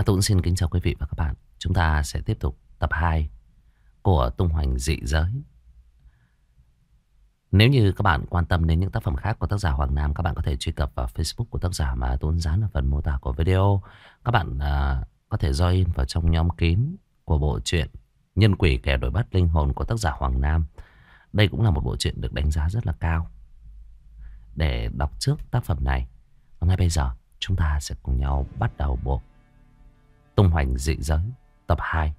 À, tôi cũng xin kính chào quý vị và các bạn. Chúng ta sẽ tiếp tục tập 2 của Tung Hoành Dị Giới. Nếu như các bạn quan tâm đến những tác phẩm khác của tác giả Hoàng Nam, các bạn có thể truy cập vào Facebook của tác giả mà tôi dán ở phần mô tả của video. Các bạn à, có thể join vào trong nhóm kín của bộ truyện Nhân quỷ kẻ đổi bắt linh hồn của tác giả Hoàng Nam. Đây cũng là một bộ truyện được đánh giá rất là cao. Để đọc trước tác phẩm này, và ngay bây giờ chúng ta sẽ cùng nhau bắt đầu bộ Tung hoành dị giới. Tập 2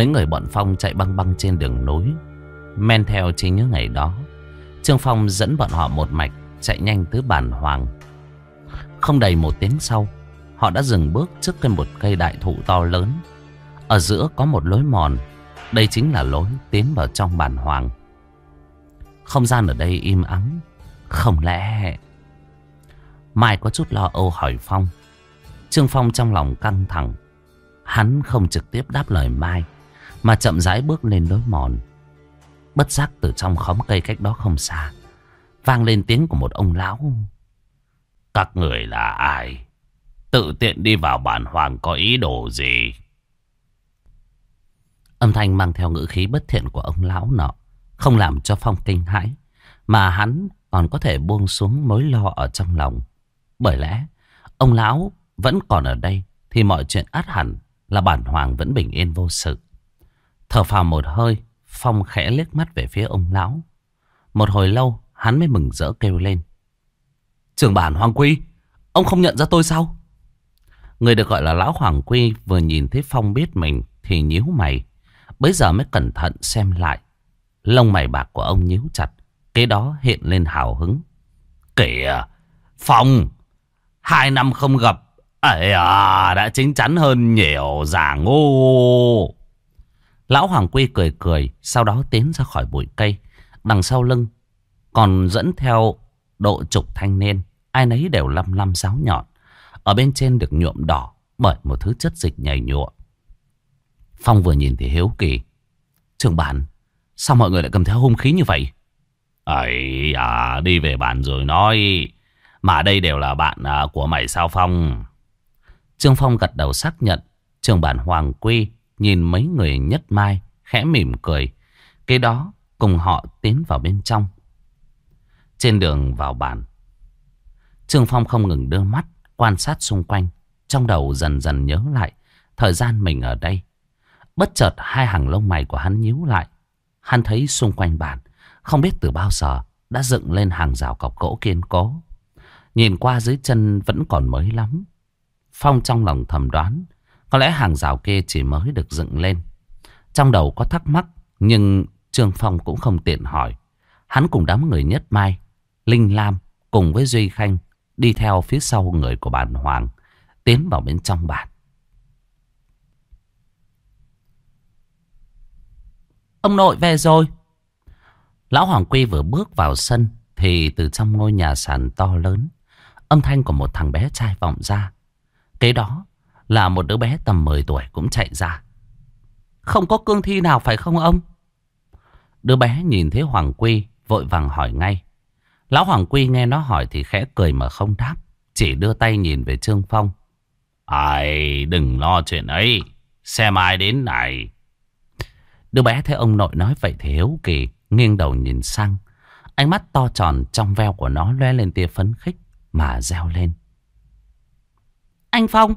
Mấy người bọn Phong chạy băng băng trên đường núi Men theo chính những ngày đó, Trương Phong dẫn bọn họ một mạch Chạy nhanh tới bản hoàng. Không đầy một tiếng sau, Họ đã dừng bước trước cây một cây đại thụ to lớn. Ở giữa có một lối mòn, Đây chính là lối tiến vào trong bản hoàng. Không gian ở đây im ắng, Không lẽ Mai có chút lo âu hỏi Phong. Trương Phong trong lòng căng thẳng, Hắn không trực tiếp đáp lời Mai mà chậm rãi bước lên lối mòn. Bất giác từ trong khóm cây cách đó không xa, Vang lên tiếng của một ông lão. Các người là ai? Tự tiện đi vào bản hoàng có ý đồ gì? Âm thanh mang theo ngữ khí bất thiện của ông lão nọ, Không làm cho Phong kinh hãi, Mà hắn còn có thể buông xuống mối lo ở trong lòng. Bởi lẽ, Ông lão vẫn còn ở đây Thì mọi chuyện át hẳn Là bản hoàng vẫn bình yên vô sự. Thở phào một hơi, Phong khẽ liếc mắt về phía ông lão. Một hồi lâu, hắn mới mừng rỡ kêu lên. Trường bản Hoàng Quy, ông không nhận ra tôi sao? Người được gọi là lão Hoàng Quy vừa nhìn thấy Phong biết mình thì nhíu mày. Bây giờ mới cẩn thận xem lại. Lông mày bạc của ông nhíu chặt. Kế đó hiện lên hào hứng. Kìa, Phong, hai năm không gặp. Ấy à, đã chính chắn hơn nhiều giả ngô. Lão Hoàng Quy cười cười, sau đó tiến ra khỏi bụi cây. Đằng sau lưng, còn dẫn theo độ trục thanh niên. Ai nấy đều lăm lăm giáo nhọn. Ở bên trên được nhuộm đỏ bởi một thứ chất dịch nhầy nhụa. Phong vừa nhìn thì hiếu kỳ. Trường bản, sao mọi người lại cầm theo hung khí như vậy? Ấy à, đi về bản rồi nói. Mà đây đều là bạn à, của mày sao Phong? Trương Phong gật đầu xác nhận. Trường bản Hoàng Quy Nhìn mấy người nhất mai, Khẽ mỉm cười. Kế đó, cùng họ tiến vào bên trong. Trên đường vào bàn, Trương Phong không ngừng đưa mắt Quan sát xung quanh, Trong đầu dần dần nhớ lại Thời gian mình ở đây. Bất chợt hai hàng lông mày của hắn nhíu lại. Hắn thấy xung quanh bàn, Không biết từ bao giờ Đã dựng lên hàng rào cọc gỗ kiên cố. Nhìn qua dưới chân vẫn còn mới lắm. Phong trong lòng thầm đoán có lẽ hàng rào kia chỉ mới được dựng lên. Trong đầu có thắc mắc, nhưng Trương Phong cũng không tiện hỏi. Hắn cùng đám người nhất mai, Linh Lam cùng với Duy Khanh đi theo phía sau người của bản Hoàng, tiến vào bên trong bản. Ông nội về rồi. Lão Hoàng Quy vừa bước vào sân thì từ trong ngôi nhà sàn to lớn, âm thanh của một thằng bé trai vọng ra. Kế đó là một đứa bé tầm 10 tuổi cũng chạy ra. Không có cương thi nào phải không ông? Đứa bé nhìn thấy Hoàng Quy vội vàng hỏi ngay. Lão Hoàng Quy nghe nó hỏi thì khẽ cười mà không đáp. Chỉ đưa tay nhìn về Trương Phong. Ai đừng lo chuyện ấy. Xem ai đến này. Đứa bé thấy ông nội nói vậy thì hiếu kỳ. Nghiêng đầu nhìn sang. Ánh mắt to tròn trong veo của nó lóe lên tia phấn khích mà reo lên. Anh Phong!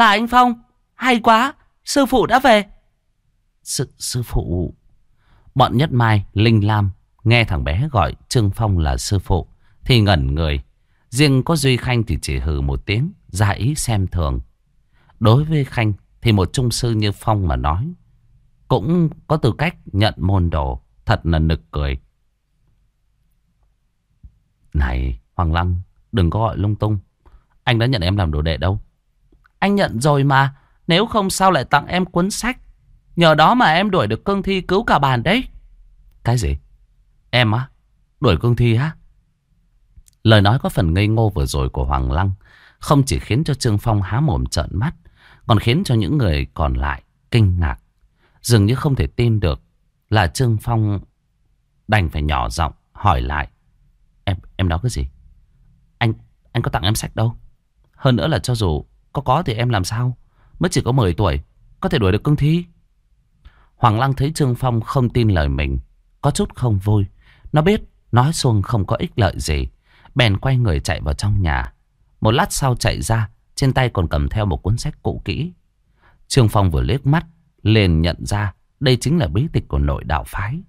Là anh Phong. Hay quá. Sư phụ đã về. Sư, sư phụ. Bọn Nhất Mai, Linh Lam nghe thằng bé gọi Trương Phong là sư phụ thì ngẩn người. Riêng có Duy Khanh thì chỉ hừ một tiếng, ra ý xem thường. Đối với Khanh thì một trung sư như Phong mà nói, cũng có tư cách nhận môn đồ, thật là nực cười. Này, Hoàng Lăng, đừng có gọi lung tung. Anh đã nhận em làm đồ đệ đâu. Anh nhận rồi mà, nếu không sao lại tặng em cuốn sách. Nhờ đó mà em đuổi được cương thi cứu cả bàn đấy. Cái gì? Em á? Đuổi cương thi á? Lời nói có phần ngây ngô vừa rồi của Hoàng Lăng không chỉ khiến cho Trương Phong há mồm trợn mắt, còn khiến cho những người còn lại kinh ngạc. Dường như không thể tin được là Trương Phong đành phải nhỏ giọng hỏi lại. Em em nói cái gì? Anh anh có tặng em sách đâu? Hơn nữa là cho dù có có thì em làm sao? Mới chỉ có 10 tuổi, có thể đuổi được cương thi. Hoàng Lăng thấy Trương Phong không tin lời mình, có chút không vui. Nó biết nói xuông không có ích lợi gì. Bèn quay người chạy vào trong nhà. Một lát sau chạy ra, trên tay còn cầm theo một cuốn sách cũ kỹ. Trương Phong vừa liếc mắt, liền nhận ra đây chính là bí tịch của nội đạo phái.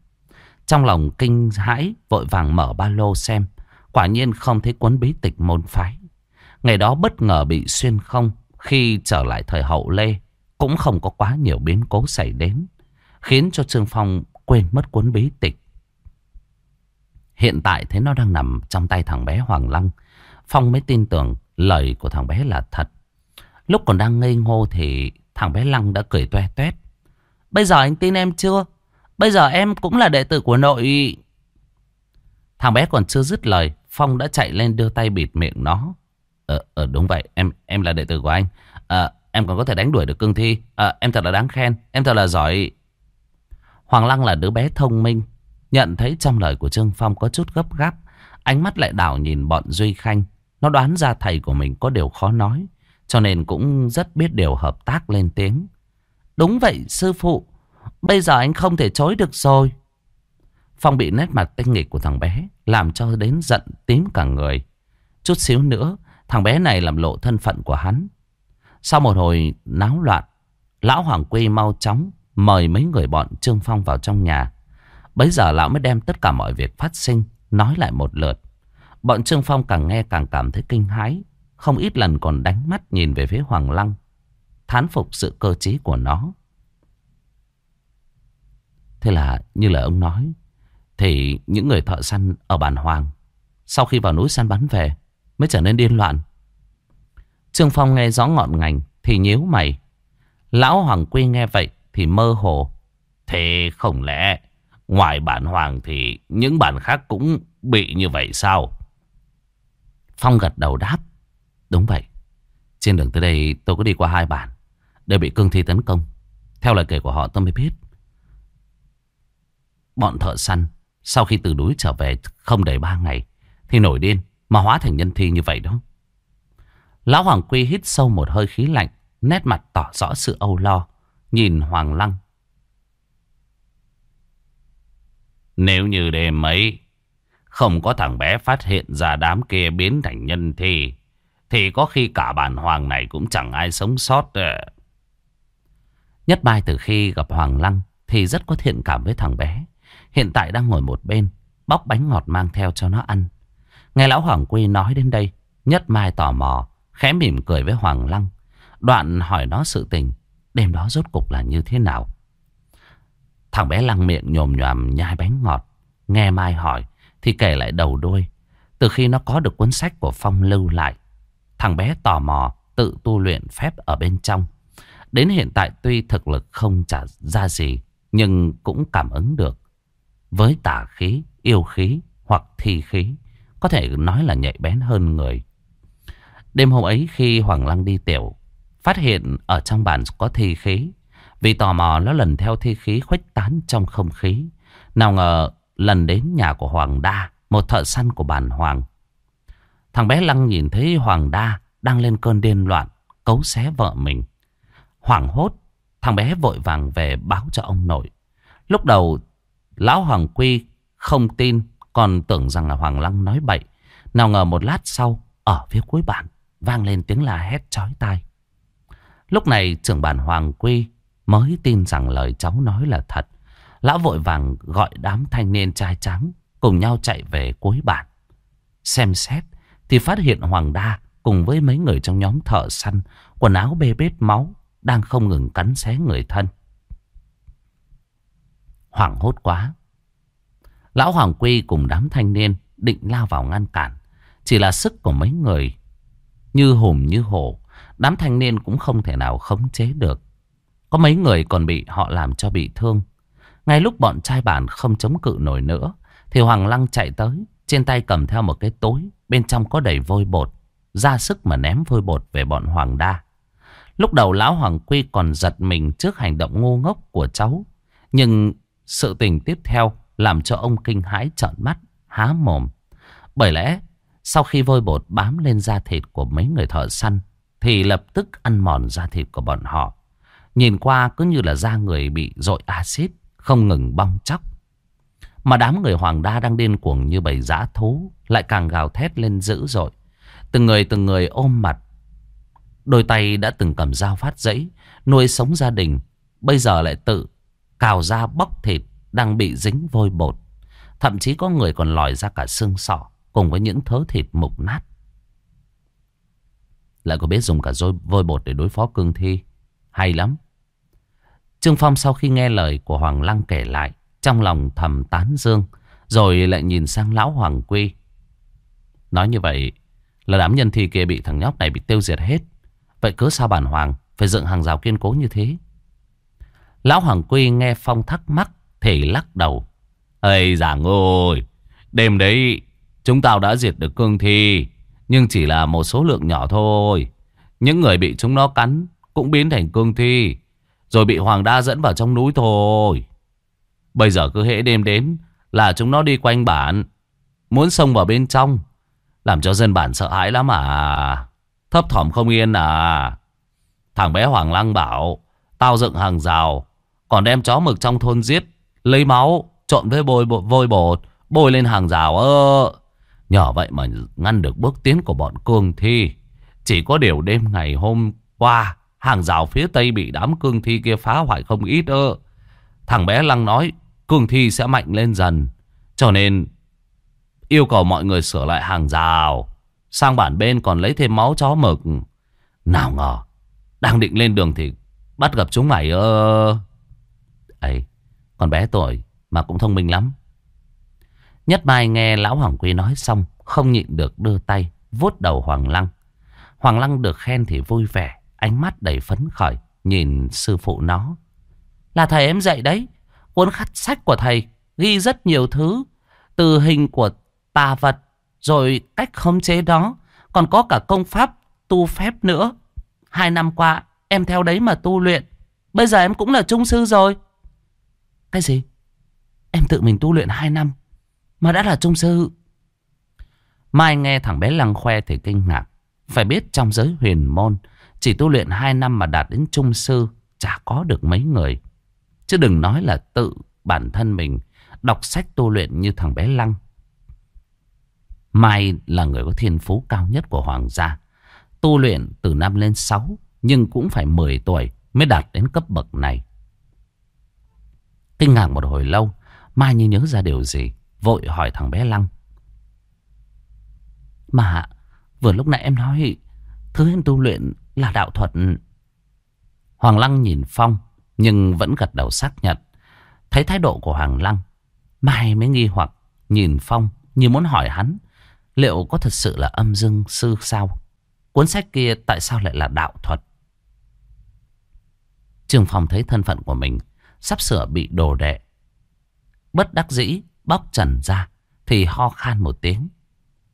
Trong lòng kinh hãi, vội vàng mở ba lô xem. Quả nhiên không thấy cuốn bí tịch môn phái. Ngày đó bất ngờ bị xuyên không, khi trở lại thời hậu Lê, cũng không có quá nhiều biến cố xảy đến, khiến cho Trương Phong quên mất cuốn bí tịch. Hiện tại thấy nó đang nằm trong tay thằng bé Hoàng Lăng. Phong mới tin tưởng lời của thằng bé là thật. Lúc còn đang ngây ngô thì thằng bé Lăng đã cười toe toét. Bây giờ anh tin em chưa? Bây giờ em cũng là đệ tử của nội... Thằng bé còn chưa dứt lời, Phong đã chạy lên đưa tay bịt miệng nó. Ờ, ờ đúng vậy, em em là đệ tử của anh. À, em còn có thể đánh đuổi được cương thi. À, em thật là đáng khen, em thật là giỏi. Hoàng Lăng là đứa bé thông minh, Nhận thấy trong lời của Trương Phong có chút gấp gáp. Ánh mắt lại đảo nhìn bọn Duy Khanh. Nó đoán ra thầy của mình có điều khó nói Cho nên cũng rất biết điều hợp tác lên tiếng. Đúng vậy sư phụ. Bây giờ anh không thể chối được rồi. Phong bị nét mặt tinh nghịch của thằng bé Làm cho đến giận tím cả người. Chút xíu nữa Thằng bé này làm lộ thân phận của hắn. Sau một hồi náo loạn, Lão Hoàng Quy mau chóng Mời mấy người bọn Trương Phong vào trong nhà. Bấy giờ lão mới đem tất cả mọi việc phát sinh Nói lại một lượt. Bọn Trương Phong càng nghe càng cảm thấy kinh hãi, Không ít lần còn đánh mắt nhìn về phía Hoàng Lăng, Thán phục sự cơ trí của nó. Thế là như là ông nói, Thì những người thợ săn ở bản Hoàng, Sau khi vào núi săn bắn về Mới trở nên điên loạn Trương Phong nghe rõ ngọn ngành Thì nhíu mày Lão Hoàng Quy nghe vậy thì mơ hồ Thế không lẽ Ngoài bản hoàng thì những bản khác cũng bị như vậy sao? Phong gật đầu đáp. Đúng vậy. Trên đường tới đây tôi có đi qua hai bản. Đều bị cương thi tấn công. Theo lời kể của họ tôi mới biết. Bọn thợ săn sau khi từ núi trở về không đầy ba ngày thì nổi điên mà hóa thành nhân thi như vậy đó. Lão Hoàng Quy hít sâu một hơi khí lạnh, nét mặt tỏ rõ sự âu lo, nhìn Hoàng Lăng Nếu như đêm ấy không có thằng bé phát hiện ra đám kia biến thành nhân thi, thì có khi cả bản hoàng này cũng chẳng ai sống sót. Ờ. Nhất Mai từ khi gặp Hoàng Lăng thì rất có thiện cảm với thằng bé. Hiện tại đang ngồi một bên, bóc bánh ngọt mang theo cho nó ăn. Nghe lão Hoàng Quy nói đến đây, Nhất Mai tò mò, khẽ mỉm cười với Hoàng Lăng. Đoạn hỏi nó sự tình, đêm đó rốt cục là như thế nào. Thằng bé lăng miệng nhồm nhòm nhai bánh ngọt. Nghe Mai hỏi thì kể lại đầu đuôi. Từ khi nó có được cuốn sách của Phong lưu lại. Thằng bé tò mò tự tu luyện phép ở bên trong. Đến hiện tại tuy thực lực không trả ra gì. Nhưng cũng cảm ứng được. Với tả khí, yêu khí hoặc thi khí. Có thể nói là nhạy bén hơn người. Đêm hôm ấy khi Hoàng Lăng đi tiểu. Phát hiện ở trong bàn có thi khí. Vì tò mò nó lần theo thi khí khuếch tán trong không khí. Nào ngờ lần đến nhà của Hoàng Đa, một thợ săn của bản Hoàng. Thằng bé Lăng nhìn thấy Hoàng Đa đang lên cơn điên loạn, cấu xé vợ mình. Hoảng hốt, thằng bé vội vàng về báo cho ông nội. Lúc đầu, lão Hoàng Quy không tin, còn tưởng rằng là Hoàng Lăng nói bậy. Nào ngờ một lát sau, ở phía cuối bản, vang lên tiếng la hét chói tai. Lúc này trưởng bản Hoàng Quy mới tin rằng lời cháu nói là thật. Lão vội vàng gọi đám thanh niên trai trắng cùng nhau chạy về cuối bản. Xem xét Thì phát hiện Hoàng Đa cùng với mấy người trong nhóm thợ săn, quần áo bê bết máu, đang không ngừng cắn xé người thân. Hoảng hốt quá. Lão Hoàng Quy cùng đám thanh niên định lao vào ngăn cản. Chỉ là sức của mấy người như hùm như hổ. Đám thanh niên cũng không thể nào khống chế được. Có mấy người còn bị họ làm cho bị thương. Ngay lúc bọn trai bản không chống cự nổi nữa, thì Hoàng Lăng chạy tới, trên tay cầm theo một cái túi, bên trong có đầy vôi bột, ra sức mà ném vôi bột về bọn Hoàng Đa. Lúc đầu lão Hoàng Quy còn giật mình trước hành động ngu ngốc của cháu, nhưng sự tình tiếp theo làm cho ông kinh hãi trợn mắt, há mồm. Bởi lẽ, sau khi vôi bột bám lên da thịt của mấy người thợ săn, thì lập tức ăn mòn da thịt của bọn họ. Nhìn qua cứ như là da người bị dội axit, không ngừng bong chóc. Mà đám người hoàng đa đang điên cuồng như bầy dã thú, lại càng gào thét lên dữ dội. Từng người từng người ôm mặt. Đôi tay đã từng cầm dao phát dãy, nuôi sống gia đình. Bây giờ lại tự cào da bóc thịt, đang bị dính vôi bột. Thậm chí có người còn lòi ra cả xương sọ, cùng với những thớ thịt mục nát. Lại có biết dùng cả dôi vôi bột để đối phó cương thi. Hay lắm. Trương Phong sau khi nghe lời của Hoàng Lăng kể lại, trong lòng thầm tán dương, rồi lại nhìn sang lão Hoàng Quy. Nói như vậy là đám nhân thi kia bị thằng nhóc này bị tiêu diệt hết. Vậy cứ sao bản Hoàng phải dựng hàng rào kiên cố như thế? Lão Hoàng Quy nghe Phong thắc mắc thì lắc đầu. Ây giảng ơi, đêm đấy chúng tao đã diệt được cương thi, nhưng chỉ là một số lượng nhỏ thôi. Những người bị chúng nó cắn cũng biến thành cương thi. Rồi bị Hoàng Đa dẫn vào trong núi thôi. Bây giờ cứ hễ đêm đến là chúng nó đi quanh bản. Muốn xông vào bên trong. Làm cho dân bản sợ hãi lắm à. Thấp thỏm không yên à. Thằng bé Hoàng Lăng bảo. Tao dựng hàng rào. Còn đem chó mực trong thôn giết. Lấy máu. Trộn với bôi vôi bột. Bôi lên hàng rào ơ. Nhỏ vậy mà ngăn được bước tiến của bọn cương thi. Chỉ có điều đêm ngày hôm qua. Hàng rào phía tây bị đám cương thi kia phá hoại không ít ơ. Thằng bé Lăng nói, cương thi sẽ mạnh lên dần. Cho nên yêu cầu mọi người sửa lại hàng rào. Sang bản bên còn lấy thêm máu chó mực. Nào ngờ. Đang định lên đường thì bắt gặp chúng mày ơ. ấy còn bé tuổi mà cũng thông minh lắm. Nhất Mai nghe Lão Hoàng Quy nói xong. Không nhịn được đưa tay vuốt đầu Hoàng Lăng. Hoàng Lăng được khen thì vui vẻ. Ánh mắt đầy phấn khởi, Nhìn sư phụ nó Là thầy em dạy đấy, Cuốn khắc sách của thầy ghi rất nhiều thứ, Từ hình của tà vật, Rồi cách khống chế đó Còn có cả công pháp tu phép nữa Hai năm qua, em theo đấy mà tu luyện, Bây giờ em cũng là trung sư rồi cái gì? Em tự mình tu luyện hai năm, Mà đã là trung sư Mai nghe thằng bé lăng khoe thì kinh ngạc Phải biết trong giới huyền môn, chỉ tu luyện 2 năm mà đạt đến trung sư chả có được mấy người. Chứ đừng nói là tự bản thân mình đọc sách tu luyện như thằng bé Lăng. Mai là người có thiên phú cao nhất của Hoàng gia. Tu luyện từ năm lên 6 nhưng cũng phải 10 tuổi mới đạt đến cấp bậc này. Kinh ngạc một hồi lâu, Mai như nhớ ra điều gì, vội hỏi thằng bé Lăng. Mà vừa lúc nãy em nói thứ em tu luyện là đạo thuật. Hoàng Lăng nhìn Phong nhưng vẫn gật đầu xác nhận. Thấy thái độ của Hoàng Lăng, Mai mới nghi hoặc nhìn Phong như muốn hỏi hắn liệu có thật sự là âm dương sư sao? Cuốn sách kia tại sao lại là đạo thuật? Trường Phong thấy thân phận của mình sắp sửa bị đồ đệ. Bất đắc dĩ bóc trần ra thì ho khan một tiếng.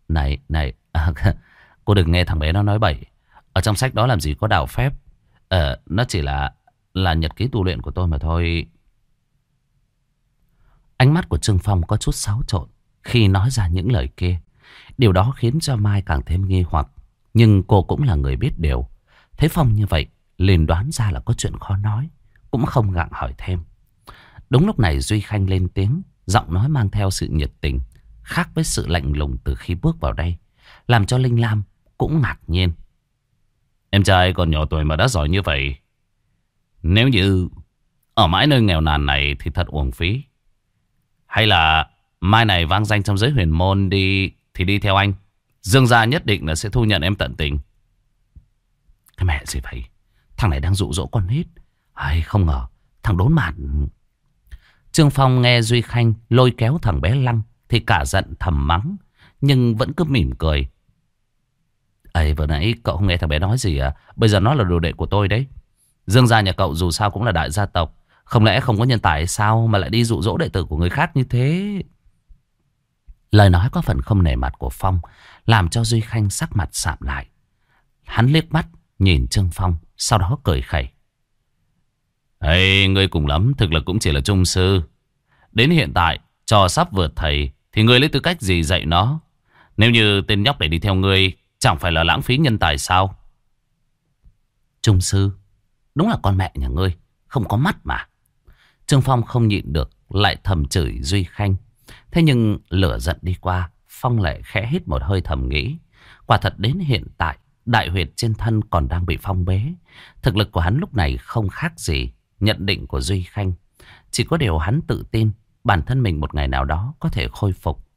Này, này, à, cô đừng nghe thằng bé nó nói bậy. Ở trong sách đó làm gì có đạo phép Ờ nó chỉ là Là nhật ký tu luyện của tôi mà thôi Ánh mắt của Trương Phong có chút xáo trộn Khi nói ra những lời kia Điều đó khiến cho Mai càng thêm nghi hoặc Nhưng cô cũng là người biết điều Thấy Phong như vậy liền đoán ra là có chuyện khó nói cũng không gặng hỏi thêm Đúng lúc này Duy Khanh lên tiếng Giọng nói mang theo sự nhiệt tình Khác với sự lạnh lùng từ khi bước vào đây Làm cho Linh Lam cũng ngạc nhiên Em trai còn nhỏ tuổi mà đã giỏi như vậy. Nếu như ở mãi nơi nghèo nàn này thì thật uổng phí. Hay là mai này vang danh trong giới huyền môn đi thì đi theo anh. Dương gia nhất định là sẽ thu nhận em tận tình. Cái mẹ gì vậy? Thằng này đang dụ dỗ con nít. Ai không ngờ, thằng đốn mạn... Trương Phong nghe Duy Khanh lôi kéo thằng bé Lăng thì cả giận thầm mắng. Nhưng vẫn cứ mỉm cười. ấy vừa nãy cậu không nghe thằng bé nói gì à? Bây giờ nó là đồ đệ của tôi đấy. Dương gia nhà cậu dù sao cũng là đại gia tộc. Không lẽ không có nhân tài sao mà lại đi dụ dỗ đệ tử của người khác như thế? Lời nói có phần không nể mặt của Phong làm cho Duy Khanh sắc mặt sạm lại. Hắn liếc mắt nhìn Trương Phong sau đó cười khẩy. Ê, ngươi cùng lắm thực lực cũng chỉ là trung sư. Đến hiện tại, trò sắp vượt thầy thì ngươi lấy tư cách gì dạy nó? Nếu như tên nhóc để đi theo ngươi chẳng phải là lãng phí nhân tài sao? Trung sư, đúng là con mẹ nhà ngươi, không có mắt mà. Trương Phong không nhịn được, lại thầm chửi Duy Khanh. Thế nhưng lửa giận đi qua, Phong lại khẽ hít một hơi thầm nghĩ. Quả thật đến hiện tại, đại huyệt trên thân còn đang bị phong bế. Thực lực của hắn lúc này không khác gì nhận định của Duy Khanh. Chỉ có điều hắn tự tin bản thân mình một ngày nào đó có thể khôi phục.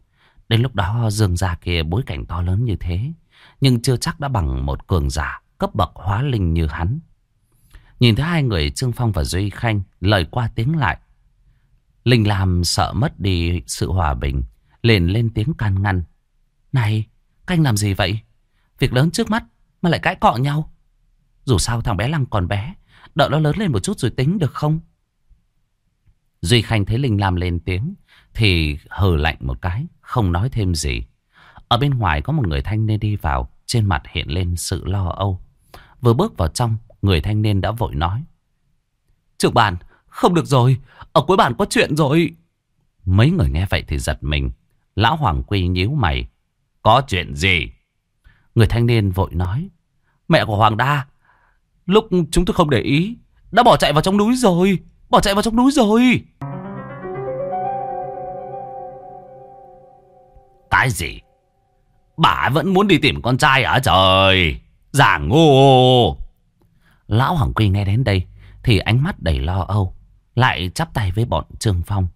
Đến lúc đó dương gia kia bối cảnh to lớn như thế. Nhưng chưa chắc đã bằng một cường giả cấp bậc hóa linh như hắn. Nhìn thấy hai người Trương Phong và Duy Khanh lời qua tiếng lại. Linh làm sợ mất đi sự hòa bình. Liền lên tiếng can ngăn. Này, canh làm gì vậy? Việc lớn trước mắt mà lại cãi cọ nhau. Dù sao thằng bé Lăng còn bé. Đợi nó lớn lên một chút rồi tính được không? Duy Khanh thấy Linh Lam lên tiếng. Thì hờ lạnh một cái. Không nói thêm gì. Ở bên ngoài có một người thanh niên đi vào. Trên mặt hiện lên sự lo âu. Vừa bước vào trong. Người thanh niên đã vội nói. Trưởng bàn, không được rồi. Ở cuối bàn có chuyện rồi. Mấy người nghe vậy thì giật mình. Lão Hoàng Quy nhíu mày. Có chuyện gì? Người thanh niên vội nói. Mẹ của Hoàng Đa. Lúc chúng tôi không để ý. Đã bỏ chạy vào trong núi rồi. Bỏ chạy vào trong núi rồi. Cái gì? Bà vẫn muốn đi tìm con trai hả trời? Giả ngô. Lão Hoàng Quy nghe đến đây. Thì ánh mắt đầy lo âu. Lại chắp tay với bọn Trương Phong.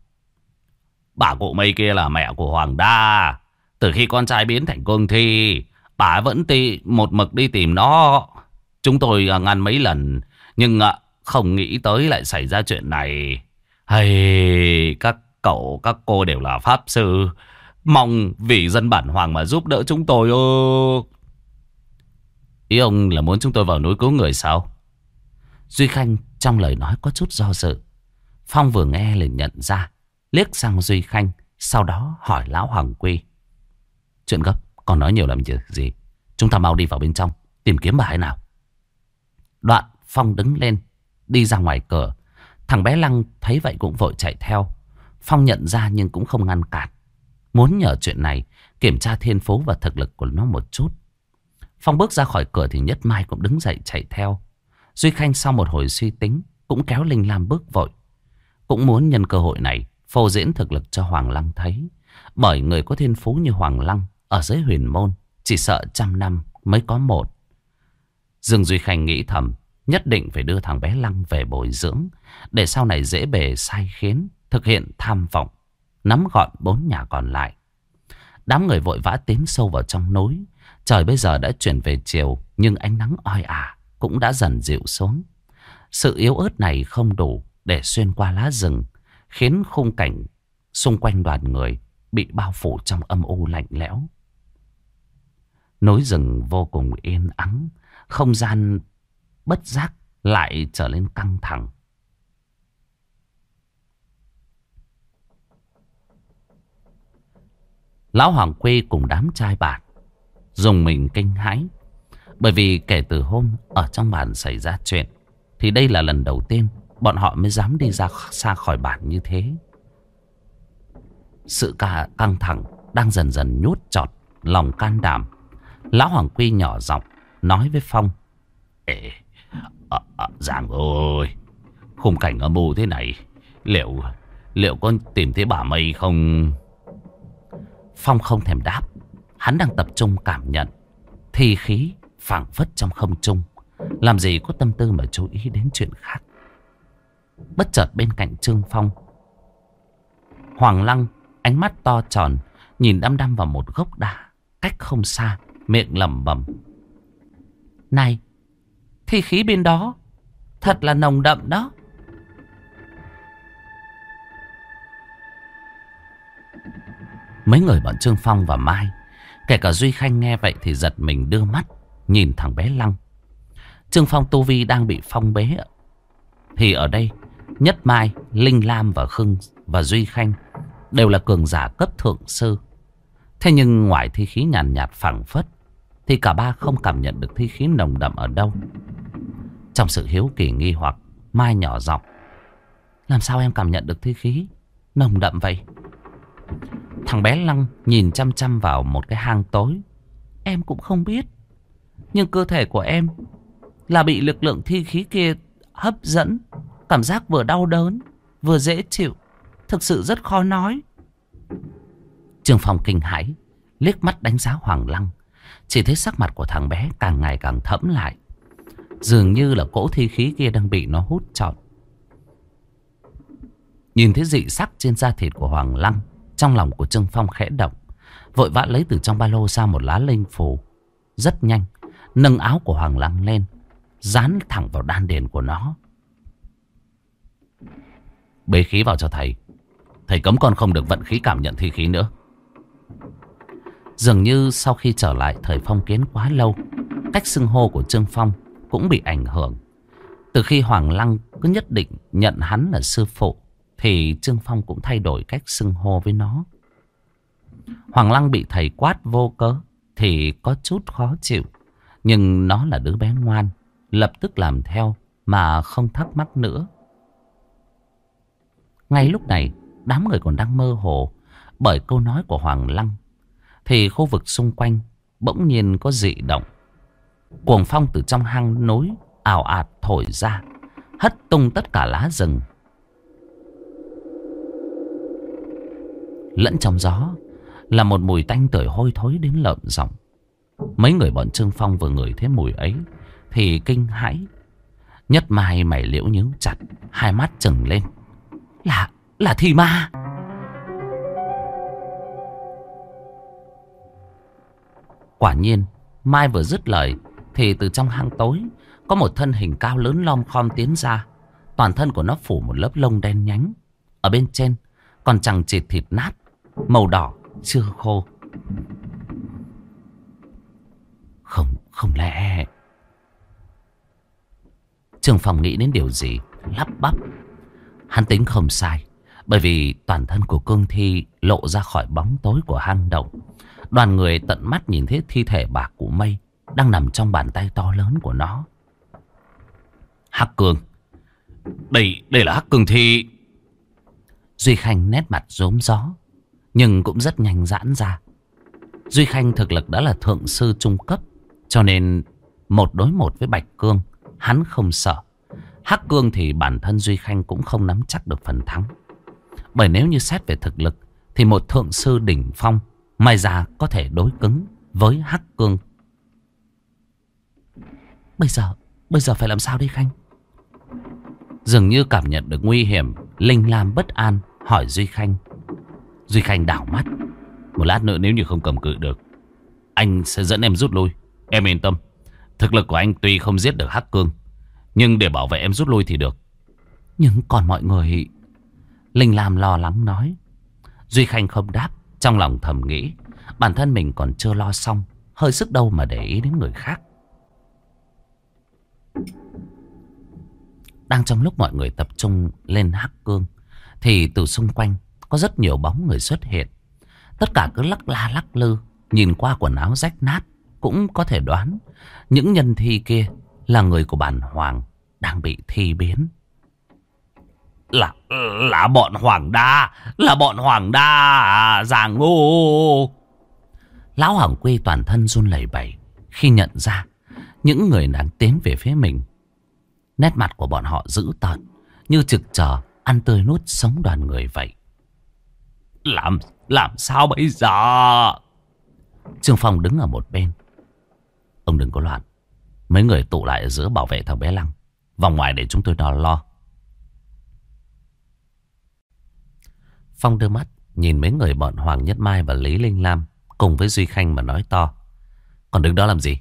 Bà cụ mây kia là mẹ của Hoàng Đa. Từ khi con trai biến thành cương thi, bà vẫn tì một mực đi tìm nó. Chúng tôi à, ngăn mấy lần, nhưng à, không nghĩ tới lại xảy ra chuyện này. Hay các cậu, các cô đều là pháp sư. Mong vì dân bản hoàng mà giúp đỡ chúng tôi ơ. Ý ông là muốn chúng tôi vào núi cứu người sao? Duy Khanh trong lời nói có chút do dự. Phong vừa nghe liền nhận ra liếc sang Duy Khanh, sau đó hỏi Lão Hoàng Quy. Chuyện gấp, còn nói nhiều làm gì? Chúng ta mau đi vào bên trong, tìm kiếm bà ấy nào. Đoạn, Phong đứng lên, đi ra ngoài cửa. Thằng bé Lăng thấy vậy cũng vội chạy theo. Phong nhận ra nhưng cũng không ngăn cản. Muốn nhờ chuyện này, kiểm tra thiên phú và thực lực của nó một chút. Phong bước ra khỏi cửa thì Nhất Mai cũng đứng dậy chạy theo. Duy Khanh sau một hồi suy tính, cũng kéo Linh Lam bước vội. Cũng muốn nhân cơ hội này phô diễn thực lực cho Hoàng Lăng thấy. Bởi người có thiên phú như Hoàng Lăng ở dưới huyền môn chỉ sợ trăm năm mới có một. Dương Duy Khanh nghĩ thầm nhất định phải đưa thằng bé Lăng về bồi dưỡng để sau này dễ bề sai khiến thực hiện tham vọng nắm gọn bốn nhà còn lại. Đám người vội vã tiến sâu vào trong núi. Trời bây giờ đã chuyển về chiều nhưng ánh nắng oi ả cũng đã dần dịu xuống. Sự yếu ớt này không đủ để xuyên qua lá rừng khiến khung cảnh xung quanh đoàn người bị bao phủ trong âm u lạnh lẽo. Núi rừng vô cùng yên ắng, không gian bất giác lại trở lên căng thẳng. Lão Hoàng Quy cùng đám trai bạn dùng mình kinh hãi. Bởi vì kể từ hôm ở trong bản xảy ra chuyện, thì đây là lần đầu tiên bọn họ mới dám đi ra xa khỏi bản như thế. Sự cả căng thẳng đang dần dần nhút trọt lòng can đảm. Lão Hoàng Quy nhỏ giọng nói với Phong. Ê, à, à, Giang ơi, khung cảnh ở mù thế này, liệu liệu con tìm thấy bà mây không? Phong không thèm đáp, hắn đang tập trung cảm nhận thi khí phảng phất trong không trung. Làm gì có tâm tư mà chú ý đến chuyện khác. Bất chợt bên cạnh Trương Phong Hoàng Lăng Ánh mắt to tròn Nhìn đăm đăm vào một gốc đá cách không xa, miệng lẩm bẩm. Này, thi khí bên đó, thật là nồng đậm đó. Mấy người bọn Trương Phong và Mai, kể cả Duy Khanh nghe vậy thì giật mình đưa mắt, nhìn thằng bé Lăng. Trương Phong Tu Vi đang bị phong bế. Thì ở đây, Nhất Mai, Linh Lam và Khương và Duy Khanh đều là cường giả cấp thượng sư. Thế nhưng ngoài thi khí nhàn nhạt, nhạt phẳng phất, thì cả ba không cảm nhận được thi khí nồng đậm ở đâu. Trong sự hiếu kỳ nghi hoặc, Mai nhỏ giọng Làm sao em cảm nhận được thi khí nồng đậm vậy? Thằng bé Lăng nhìn chăm chăm vào một cái hang tối. Em cũng không biết. Nhưng cơ thể của em là bị lực lượng thi khí kia hấp dẫn. Cảm giác vừa đau đớn, vừa dễ chịu. Thực sự rất khó nói. trường phòng kinh hãi, liếc mắt đánh giá Hoàng Lăng. Chỉ thấy sắc mặt của thằng bé càng ngày càng thẫm lại. Dường như là cỗ thi khí kia đang bị nó hút trọn. Nhìn thấy dị sắc trên da thịt của Hoàng Lăng, trong lòng của Trương Phong khẽ động. Vội vã lấy từ trong ba lô ra một lá linh phù. Rất nhanh, nâng áo của Hoàng Lăng lên, dán thẳng vào đan điền của nó. Bế khí vào cho thầy. Thầy cấm con không được vận khí cảm nhận thi khí nữa. Dường như sau khi trở lại thời phong kiến quá lâu, cách xưng hô của Trương Phong cũng bị ảnh hưởng. Từ khi Hoàng Lăng cứ nhất định nhận hắn là sư phụ, thì Trương Phong cũng thay đổi cách xưng hô với nó. Hoàng Lăng bị thầy quát vô cớ thì có chút khó chịu. Nhưng nó là đứa bé ngoan, lập tức làm theo mà không thắc mắc nữa. Ngay lúc này, đám người còn đang mơ hồ bởi câu nói của Hoàng Lăng. Thì khu vực xung quanh bỗng nhiên có dị động. Cuồng phong từ trong hang núi ảo ạt thổi ra, hất tung tất cả lá rừng. Lẫn trong gió là một mùi tanh tưởi hôi thối đến lợm giọng. Mấy người bọn Trương Phong vừa ngửi thấy mùi ấy thì kinh hãi. Nhất mai mày liễu nhíu chặt, hai mắt trừng lên. Là, là thi ma. Quả nhiên, Mai vừa dứt lời thì từ trong hang tối có một thân hình cao lớn lom khom tiến ra. Toàn thân của nó phủ một lớp lông đen nhánh. Ở bên trên còn chẳng chịt thịt nát, màu đỏ, chưa khô. Không, không lẽ... Trường phòng nghĩ đến điều gì, lắp bắp. Hắn tính không sai, bởi vì toàn thân của cương thi lộ ra khỏi bóng tối của hang động. Đoàn người tận mắt nhìn thấy thi thể bạc của mây đang nằm trong bàn tay to lớn của nó. Hắc Cương. Đây, đây là Hắc Cương thì... Duy Khanh nét mặt rốm gió, nhưng cũng rất nhanh giãn ra. Duy Khanh thực lực đã là thượng sư trung cấp, cho nên một đối một với Bạch Cương, hắn không sợ. Hắc Cương thì bản thân Duy Khanh cũng không nắm chắc được phần thắng. Bởi nếu như xét về thực lực, thì một thượng sư đỉnh phong, mai ra có thể đối cứng với Hắc Cương. Bây giờ, bây giờ phải làm sao đây Khanh? Dường như cảm nhận được nguy hiểm, Linh Lam bất an, hỏi Duy Khanh. Duy Khanh đảo mắt. Một lát nữa nếu như không cầm cự được, anh sẽ dẫn em rút lui. Em yên tâm. Thực lực của anh tuy không giết được Hắc Cương, nhưng để bảo vệ em rút lui thì được. Nhưng còn mọi người... Linh Lam lo lắng nói. Duy Khanh không đáp, trong lòng thầm nghĩ. Bản thân mình còn chưa lo xong, hơi sức đâu mà để ý đến người khác. Đang trong lúc mọi người tập trung lên Hắc Cương, thì từ xung quanh có rất nhiều bóng người xuất hiện. Tất cả cứ lắc la lắc lư, nhìn qua quần áo rách nát, cũng có thể đoán những nhân thi kia là người của bản hoàng đang bị thi biến. Là, là bọn hoàng đa, là bọn hoàng đa à, già ngô. Lão Hoàng Quy toàn thân run lẩy bẩy khi nhận ra những người đang tiến về phía mình. Nét mặt của bọn họ dữ tợn, như trực chờ ăn tươi nuốt sống đoàn người vậy. Làm, làm sao bây giờ? Trương Phong đứng ở một bên. Ông đừng có loạn. Mấy người tụ lại ở giữa bảo vệ thằng bé Lăng. Vòng ngoài để chúng tôi đo lo. Phong đưa mắt nhìn mấy người bọn Hoàng Nhất Mai và Lý Linh Lam cùng với Duy Khanh mà nói to. Còn đứng đó làm gì?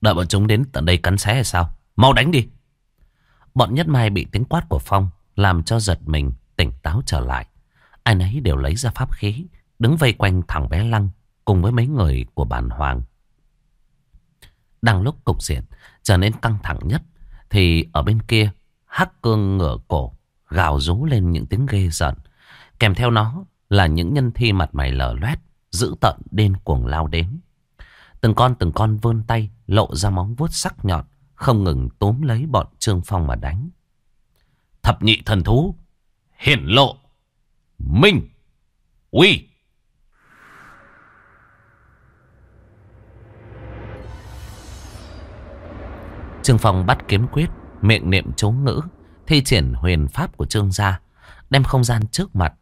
Đợi bọn chúng đến tận đây cắn xé hay sao? Mau đánh đi! Bọn Nhất Mai bị tiếng quát của Phong làm cho giật mình, tỉnh táo trở lại. Ai nấy đều lấy ra pháp khí, đứng vây quanh thằng bé Lăng cùng với mấy người của bản hoàng. Đang lúc cục diện trở nên căng thẳng nhất thì ở bên kia Hắc cương ngửa cổ gào rú lên những tiếng ghê giận. Kèm theo nó là những nhân thi mặt mày lở loét giữ tận đen cuồng lao đến. Từng con từng con vươn tay lộ ra móng vuốt sắc nhọn không ngừng tóm lấy bọn Trương Phong mà đánh. Thập nhị thần thú hiển lộ minh uy Trương Phong bắt kiếm quyết, miệng niệm chú ngữ, thi triển huyền pháp của Trương gia, đem không gian trước mặt,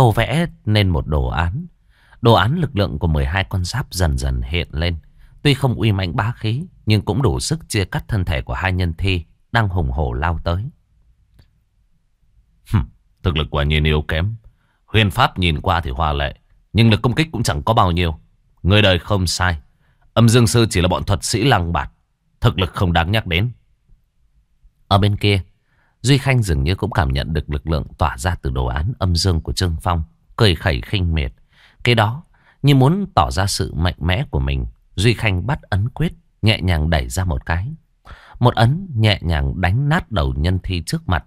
tô vẽ nên một đồ án. Đồ án lực lượng của 12 con giáp dần dần hiện lên. Tuy không uy mãnh bá khí, nhưng cũng đủ sức chia cắt thân thể của hai nhân thi đang hùng hổ lao tới. Hừm, thực lực quả nhiên yếu kém. Huyền pháp nhìn qua thì hoa lệ, nhưng lực công kích cũng chẳng có bao nhiêu. Người đời không sai. Âm Dương Sư chỉ là bọn thuật sĩ lăng bạt. Thực lực không đáng nhắc đến. Ở bên kia, Duy Khanh dường như cũng cảm nhận được lực lượng tỏa ra từ đồ án âm dương của Trương Phong. Cười khẩy khinh miệt. Cái đó, như muốn tỏ ra sự mạnh mẽ của mình. Duy Khanh bắt ấn quyết, nhẹ nhàng đẩy ra một cái. Một ấn nhẹ nhàng đánh nát đầu nhân thi trước mặt.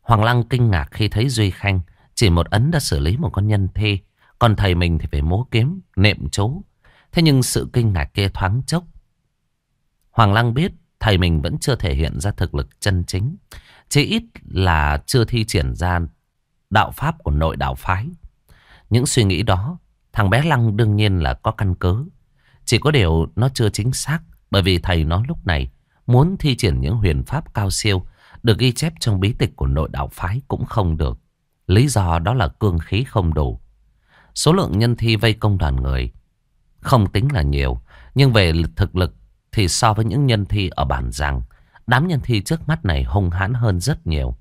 Hoàng Lăng kinh ngạc khi thấy Duy Khanh chỉ một ấn đã xử lý một con nhân thi. Còn thầy mình thì phải múa kiếm, nệm chố. Thế nhưng sự kinh ngạc kia thoáng chốc Hoàng Lăng biết thầy mình vẫn chưa thể hiện ra thực lực chân chính. Chỉ ít là chưa thi triển ra đạo pháp của nội đạo phái. Những suy nghĩ đó, thằng bé Lăng đương nhiên là có căn cứ. Chỉ có điều nó chưa chính xác bởi vì thầy nó lúc này muốn thi triển những huyền pháp cao siêu được ghi chép trong bí tịch của nội đạo phái cũng không được. Lý do đó là cương khí không đủ. Số lượng nhân thi vây công đoàn người không tính là nhiều, nhưng về thực lực thì so với những nhân thi ở bản rằng, đám nhân thi trước mắt này hung hãn hơn rất nhiều.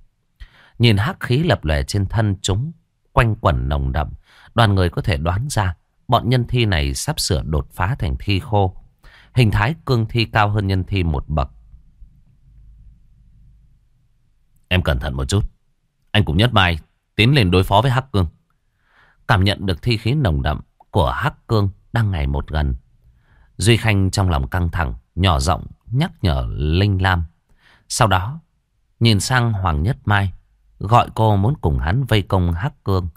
Nhìn hắc khí lập lòe trên thân chúng, quanh quẩn nồng đậm, đoàn người có thể đoán ra bọn nhân thi này sắp sửa đột phá thành thi khô. Hình thái cương thi cao hơn nhân thi một bậc. Em cẩn thận một chút. Anh cũng nhất mai tiến lên đối phó với Hắc Cương. Cảm nhận được thi khí nồng đậm của Hắc Cương đang ngày một gần. Duy Khanh trong lòng căng thẳng, nhỏ giọng nhắc nhở Linh Lam. Sau đó, nhìn sang Hoàng Nhất Mai, gọi cô muốn cùng hắn vây công Hắc Cương.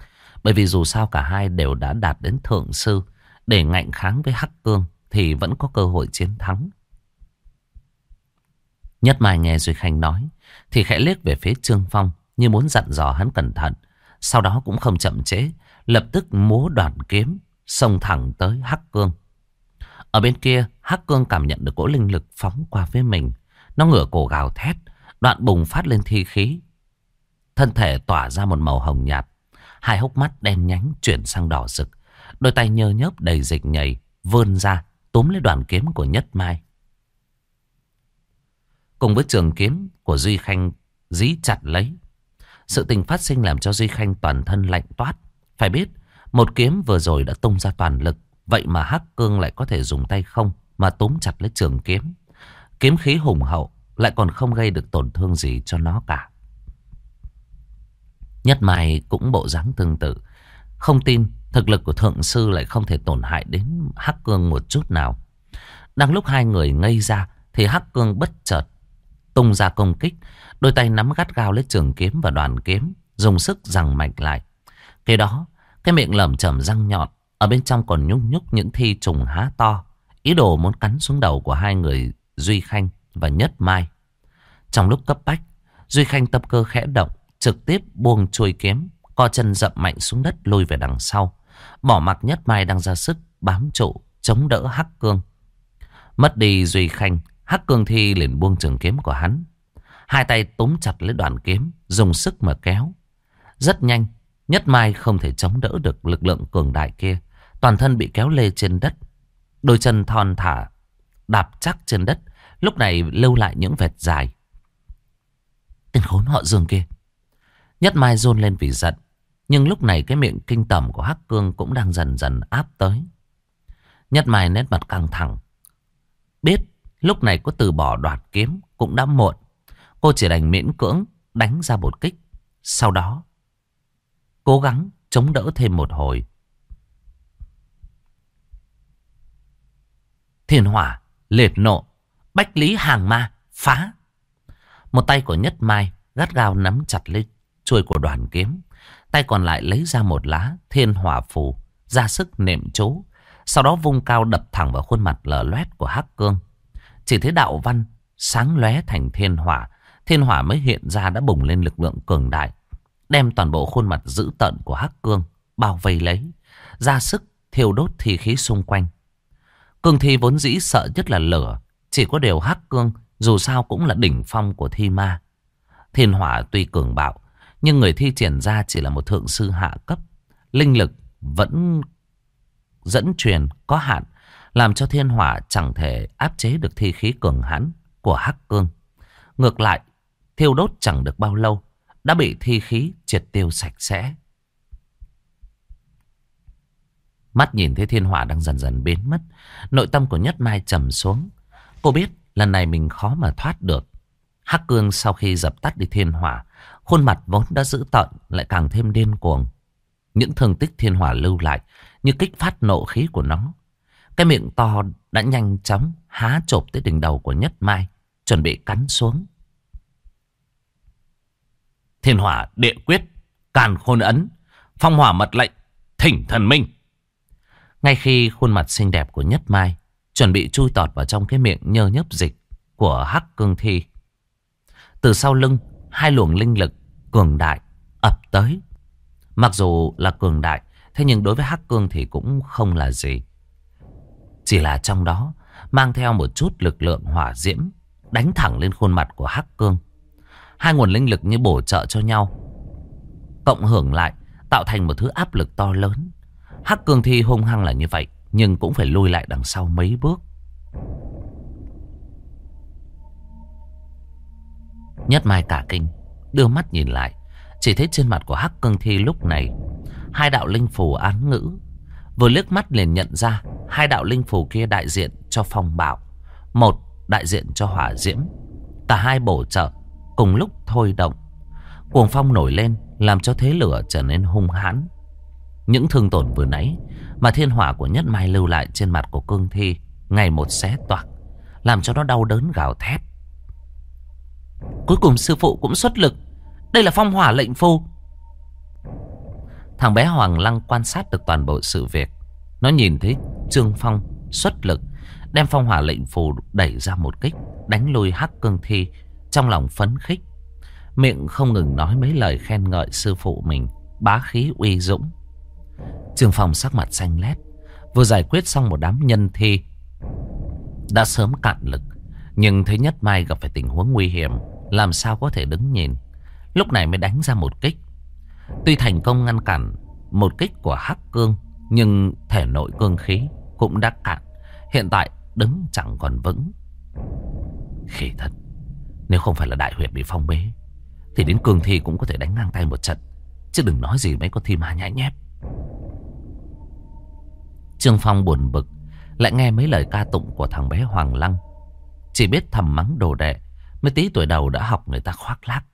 Bởi vì dù sao cả hai đều đã đạt đến thượng sư, để ngạnh kháng với Hắc Cương thì vẫn có cơ hội chiến thắng. Nhất Mai nghe Duy Khanh nói, thì khẽ liếc về phía Trương Phong như muốn dặn dò hắn cẩn thận. Sau đó cũng không chậm chế, lập tức múa đoàn kiếm, xông thẳng tới Hắc Cương. Ở bên kia, Hắc Cương cảm nhận được cỗ linh lực phóng qua phía mình. Nó ngửa cổ gào thét, đoạn bùng phát lên thi khí. Thân thể tỏa ra một màu hồng nhạt. Hai hốc mắt đen nhánh chuyển sang đỏ rực. Đôi tay nhơ nhớp đầy dịch nhầy vươn ra, túm lấy đoàn kiếm của Nhất Mai. Cùng với trường kiếm của Duy Khanh dí chặt lấy. Sự tình phát sinh làm cho Duy Khanh toàn thân lạnh toát. Phải biết, một kiếm vừa rồi đã tung ra toàn lực. Vậy mà Hắc Cương lại có thể dùng tay không mà túm chặt lấy trường kiếm. Kiếm khí hùng hậu lại còn không gây được tổn thương gì cho nó cả. Nhất Mai cũng bộ dáng tương tự. Không tin thực lực của thượng sư lại không thể tổn hại đến Hắc Cương một chút nào. Đang lúc hai người ngây ra thì Hắc Cương bất chợt tung ra công kích. Đôi tay nắm gắt gao lấy trường kiếm và đoàn kiếm, dùng sức giằng mạnh lại. Kế đó, cái miệng lẩm chẩm răng nhọn ở bên trong còn nhúc nhúc những thi trùng há to. Ý đồ muốn cắn xuống đầu của hai người Duy Khanh và Nhất Mai. Trong lúc cấp bách, Duy Khanh tập cơ khẽ động, trực tiếp buông chuôi kiếm, co chân dậm mạnh xuống đất lùi về đằng sau. Bỏ mặc Nhất Mai đang ra sức bám trụ, chống đỡ Hắc Cương. Mất đi Duy Khanh, Hắc Cương Thi liền buông trường kiếm của hắn. Hai tay túm chặt lấy đoàn kiếm, dùng sức mà kéo. Rất nhanh, Nhất Mai không thể chống đỡ được lực lượng cường đại kia. Toàn thân bị kéo lê trên đất. Đôi chân thon thả, đạp chắc trên đất. Lúc này lưu lại những vệt dài. Tên khốn họ dương kia. Nhất Mai rôn lên vì giận. Nhưng lúc này cái miệng kinh tởm của Hắc Cương cũng đang dần dần áp tới. Nhất Mai nét mặt căng thẳng. Biết lúc này có từ bỏ đoạt kiếm cũng đã muộn. Cô chỉ đành miễn cưỡng đánh ra một kích. Sau đó, cố gắng chống đỡ thêm một hồi. Thiên hỏa, liệt nộ, bách lý hàng ma, phá. Một tay của Nhất Mai gắt gao nắm chặt lấy chuôi của đoàn kiếm. Tay còn lại lấy ra một lá thiên hỏa phù, ra sức nệm chú. Sau đó vung cao đập thẳng vào khuôn mặt lở loét của Hắc Cương. Chỉ thấy đạo văn sáng lóe thành thiên hỏa. Thiên hỏa mới hiện ra đã bùng lên lực lượng cường đại. Đem toàn bộ khuôn mặt dữ tợn của Hắc Cương bao vây lấy. Ra sức thiêu đốt thi khí xung quanh. Cương thi vốn dĩ sợ nhất là lửa. Chỉ có điều Hắc Cương dù sao cũng là đỉnh phong của thi ma. Thiên hỏa tuy cường bạo. Nhưng người thi triển ra chỉ là một thượng sư hạ cấp. Linh lực vẫn dẫn truyền có hạn. Làm cho thiên hỏa chẳng thể áp chế được thi khí cường hãn của Hắc Cương. Ngược lại, thiêu đốt chẳng được bao lâu. Đã bị thi khí triệt tiêu sạch sẽ. Mắt nhìn thấy thiên hỏa đang dần dần biến mất. Nội tâm của Nhất Mai trầm xuống. Cô biết lần này mình khó mà thoát được. Hắc cương sau khi dập tắt đi thiên hỏa. Khuôn mặt vốn đã dữ tợn, lại càng thêm điên cuồng. Những thương tích thiên hỏa lưu lại như kích phát nộ khí của nó. Cái miệng to đã nhanh chóng há chộp tới đỉnh đầu của Nhất Mai. Chuẩn bị cắn xuống. Thiên hỏa địa quyết, càn khôn ấn, phong hỏa mật lệnh, thỉnh thần minh. Ngay khi khuôn mặt xinh đẹp của Nhất Mai chuẩn bị chui tọt vào trong cái miệng nhơ nhấp dịch của Hắc Cương Thi. Từ sau lưng, hai luồng linh lực cường đại ập tới. Mặc dù là cường đại, thế nhưng đối với Hắc Cương thì cũng không là gì. Chỉ là trong đó mang theo một chút lực lượng hỏa diễm đánh thẳng lên khuôn mặt của Hắc Cương. Hai nguồn linh lực như bổ trợ cho nhau. Cộng hưởng lại, tạo thành một thứ áp lực to lớn. Hắc Cương Thi hung hăng là như vậy. Nhưng cũng phải lùi lại đằng sau mấy bước Nhất Mai cả kinh, Đưa mắt nhìn lại Chỉ thấy trên mặt của Hắc Cương Thi lúc này, Hai đạo linh phù án ngữ Vừa liếc mắt liền nhận ra, Hai đạo linh phù kia đại diện cho phong bạo, Một đại diện cho hỏa diễm Cả hai bổ trợ Cùng lúc thôi động Cuồng phong nổi lên Làm cho thế lửa trở nên hung hãn những thương tổn vừa nãy mà thiên hỏa của Nhất Mai lưu lại trên mặt của cương thi ngày một xé toạc, làm cho nó đau đớn gào thét. Cuối cùng sư phụ cũng xuất lực, đây là phong hỏa lệnh phu. Thằng bé Hoàng Lăng quan sát được toàn bộ sự việc. Nó nhìn thấy Trương Phong xuất lực, đem phong hỏa lệnh phù đẩy ra một kích, đánh lùi hắc cương thi, trong lòng phấn khích. Miệng không ngừng nói mấy lời khen ngợi sư phụ mình, bá khí uy dũng. trường phòng sắc mặt xanh lét Vừa giải quyết xong một đám nhân thi Đã sớm cạn lực Nhưng thấy Nhất Mai gặp phải tình huống nguy hiểm Làm sao có thể đứng nhìn Lúc này mới đánh ra một kích Tuy thành công ngăn cản Một kích của Hắc Cương Nhưng thể nội cương khí cũng đã cạn Hiện tại đứng chẳng còn vững Khỉ thật nếu không phải là đại huyệt bị phong bế, Thì đến cương thi cũng có thể đánh ngang tay một trận. Chứ đừng nói gì mấy con thi ma nhãi nhép. Trương Phong buồn bực, Lại nghe mấy lời ca tụng của thằng bé Hoàng Lăng. Chỉ biết thầm mắng đồ đệ Mới tí tuổi đầu đã học người ta khoác lác.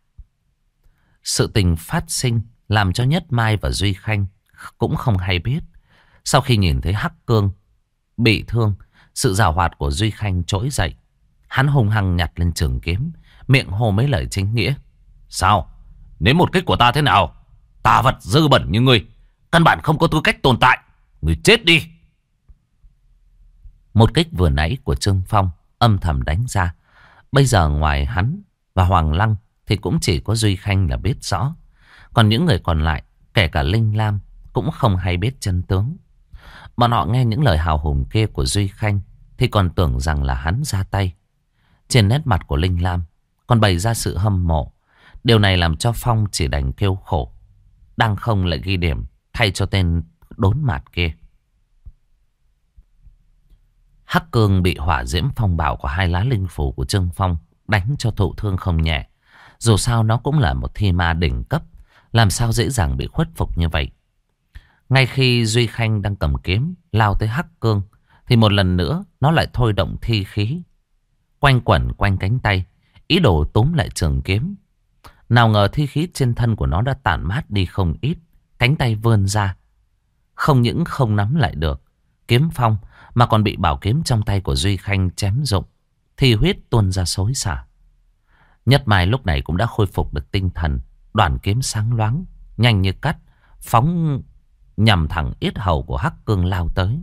Sự tình phát sinh Làm cho Nhất Mai và Duy Khanh Cũng không hay biết. Sau khi nhìn thấy Hắc Cương Bị thương, Sự rào hoạt của Duy Khanh trỗi dậy. Hắn hùng hăng nhặt lên trường kiếm Miệng hồ mấy lời chính nghĩa Sao Nếu một kích của ta thế nào Tà vật dư bẩn như ngươi Căn bản không có tư cách tồn tại Người chết đi một kích vừa nãy của Trương Phong âm thầm đánh ra. Bây giờ ngoài hắn và Hoàng Lăng thì cũng chỉ có Duy Khanh là biết rõ. Còn những người còn lại, kể cả Linh Lam, cũng không hay biết chân tướng. Bọn họ nghe những lời hào hùng kia của Duy Khanh thì còn tưởng rằng là hắn ra tay. Trên nét mặt của Linh Lam còn bày ra sự hâm mộ. Điều này làm cho Phong chỉ đành kêu khổ. Đang không lại ghi điểm thay cho tên đốn mặt kia. Hắc Cương bị hỏa diễm phong bảo của hai lá linh phủ của Trương Phong đánh cho thụ thương không nhẹ. Dù sao nó cũng là một thi ma đỉnh cấp, làm sao dễ dàng bị khuất phục như vậy. Ngay khi Duy Khanh đang cầm kiếm lao tới Hắc Cương, Thì một lần nữa nó lại thôi động thi khí. Quanh quẩn quanh cánh tay. Ý đồ túm lại trường kiếm. Nào ngờ thi khí trên thân của nó đã tản mát đi không ít. Cánh tay vươn ra. Không những không nắm lại được. Kiếm phong mà còn bị bảo kiếm trong tay của Duy Khanh chém rụng. Thi huyết tuôn ra xối xả. Nhất Mai lúc này cũng đã khôi phục được tinh thần. Đoàn kiếm sáng loáng, nhanh như cắt, phóng nhằm thẳng yết hầu của Hắc Cương lao tới.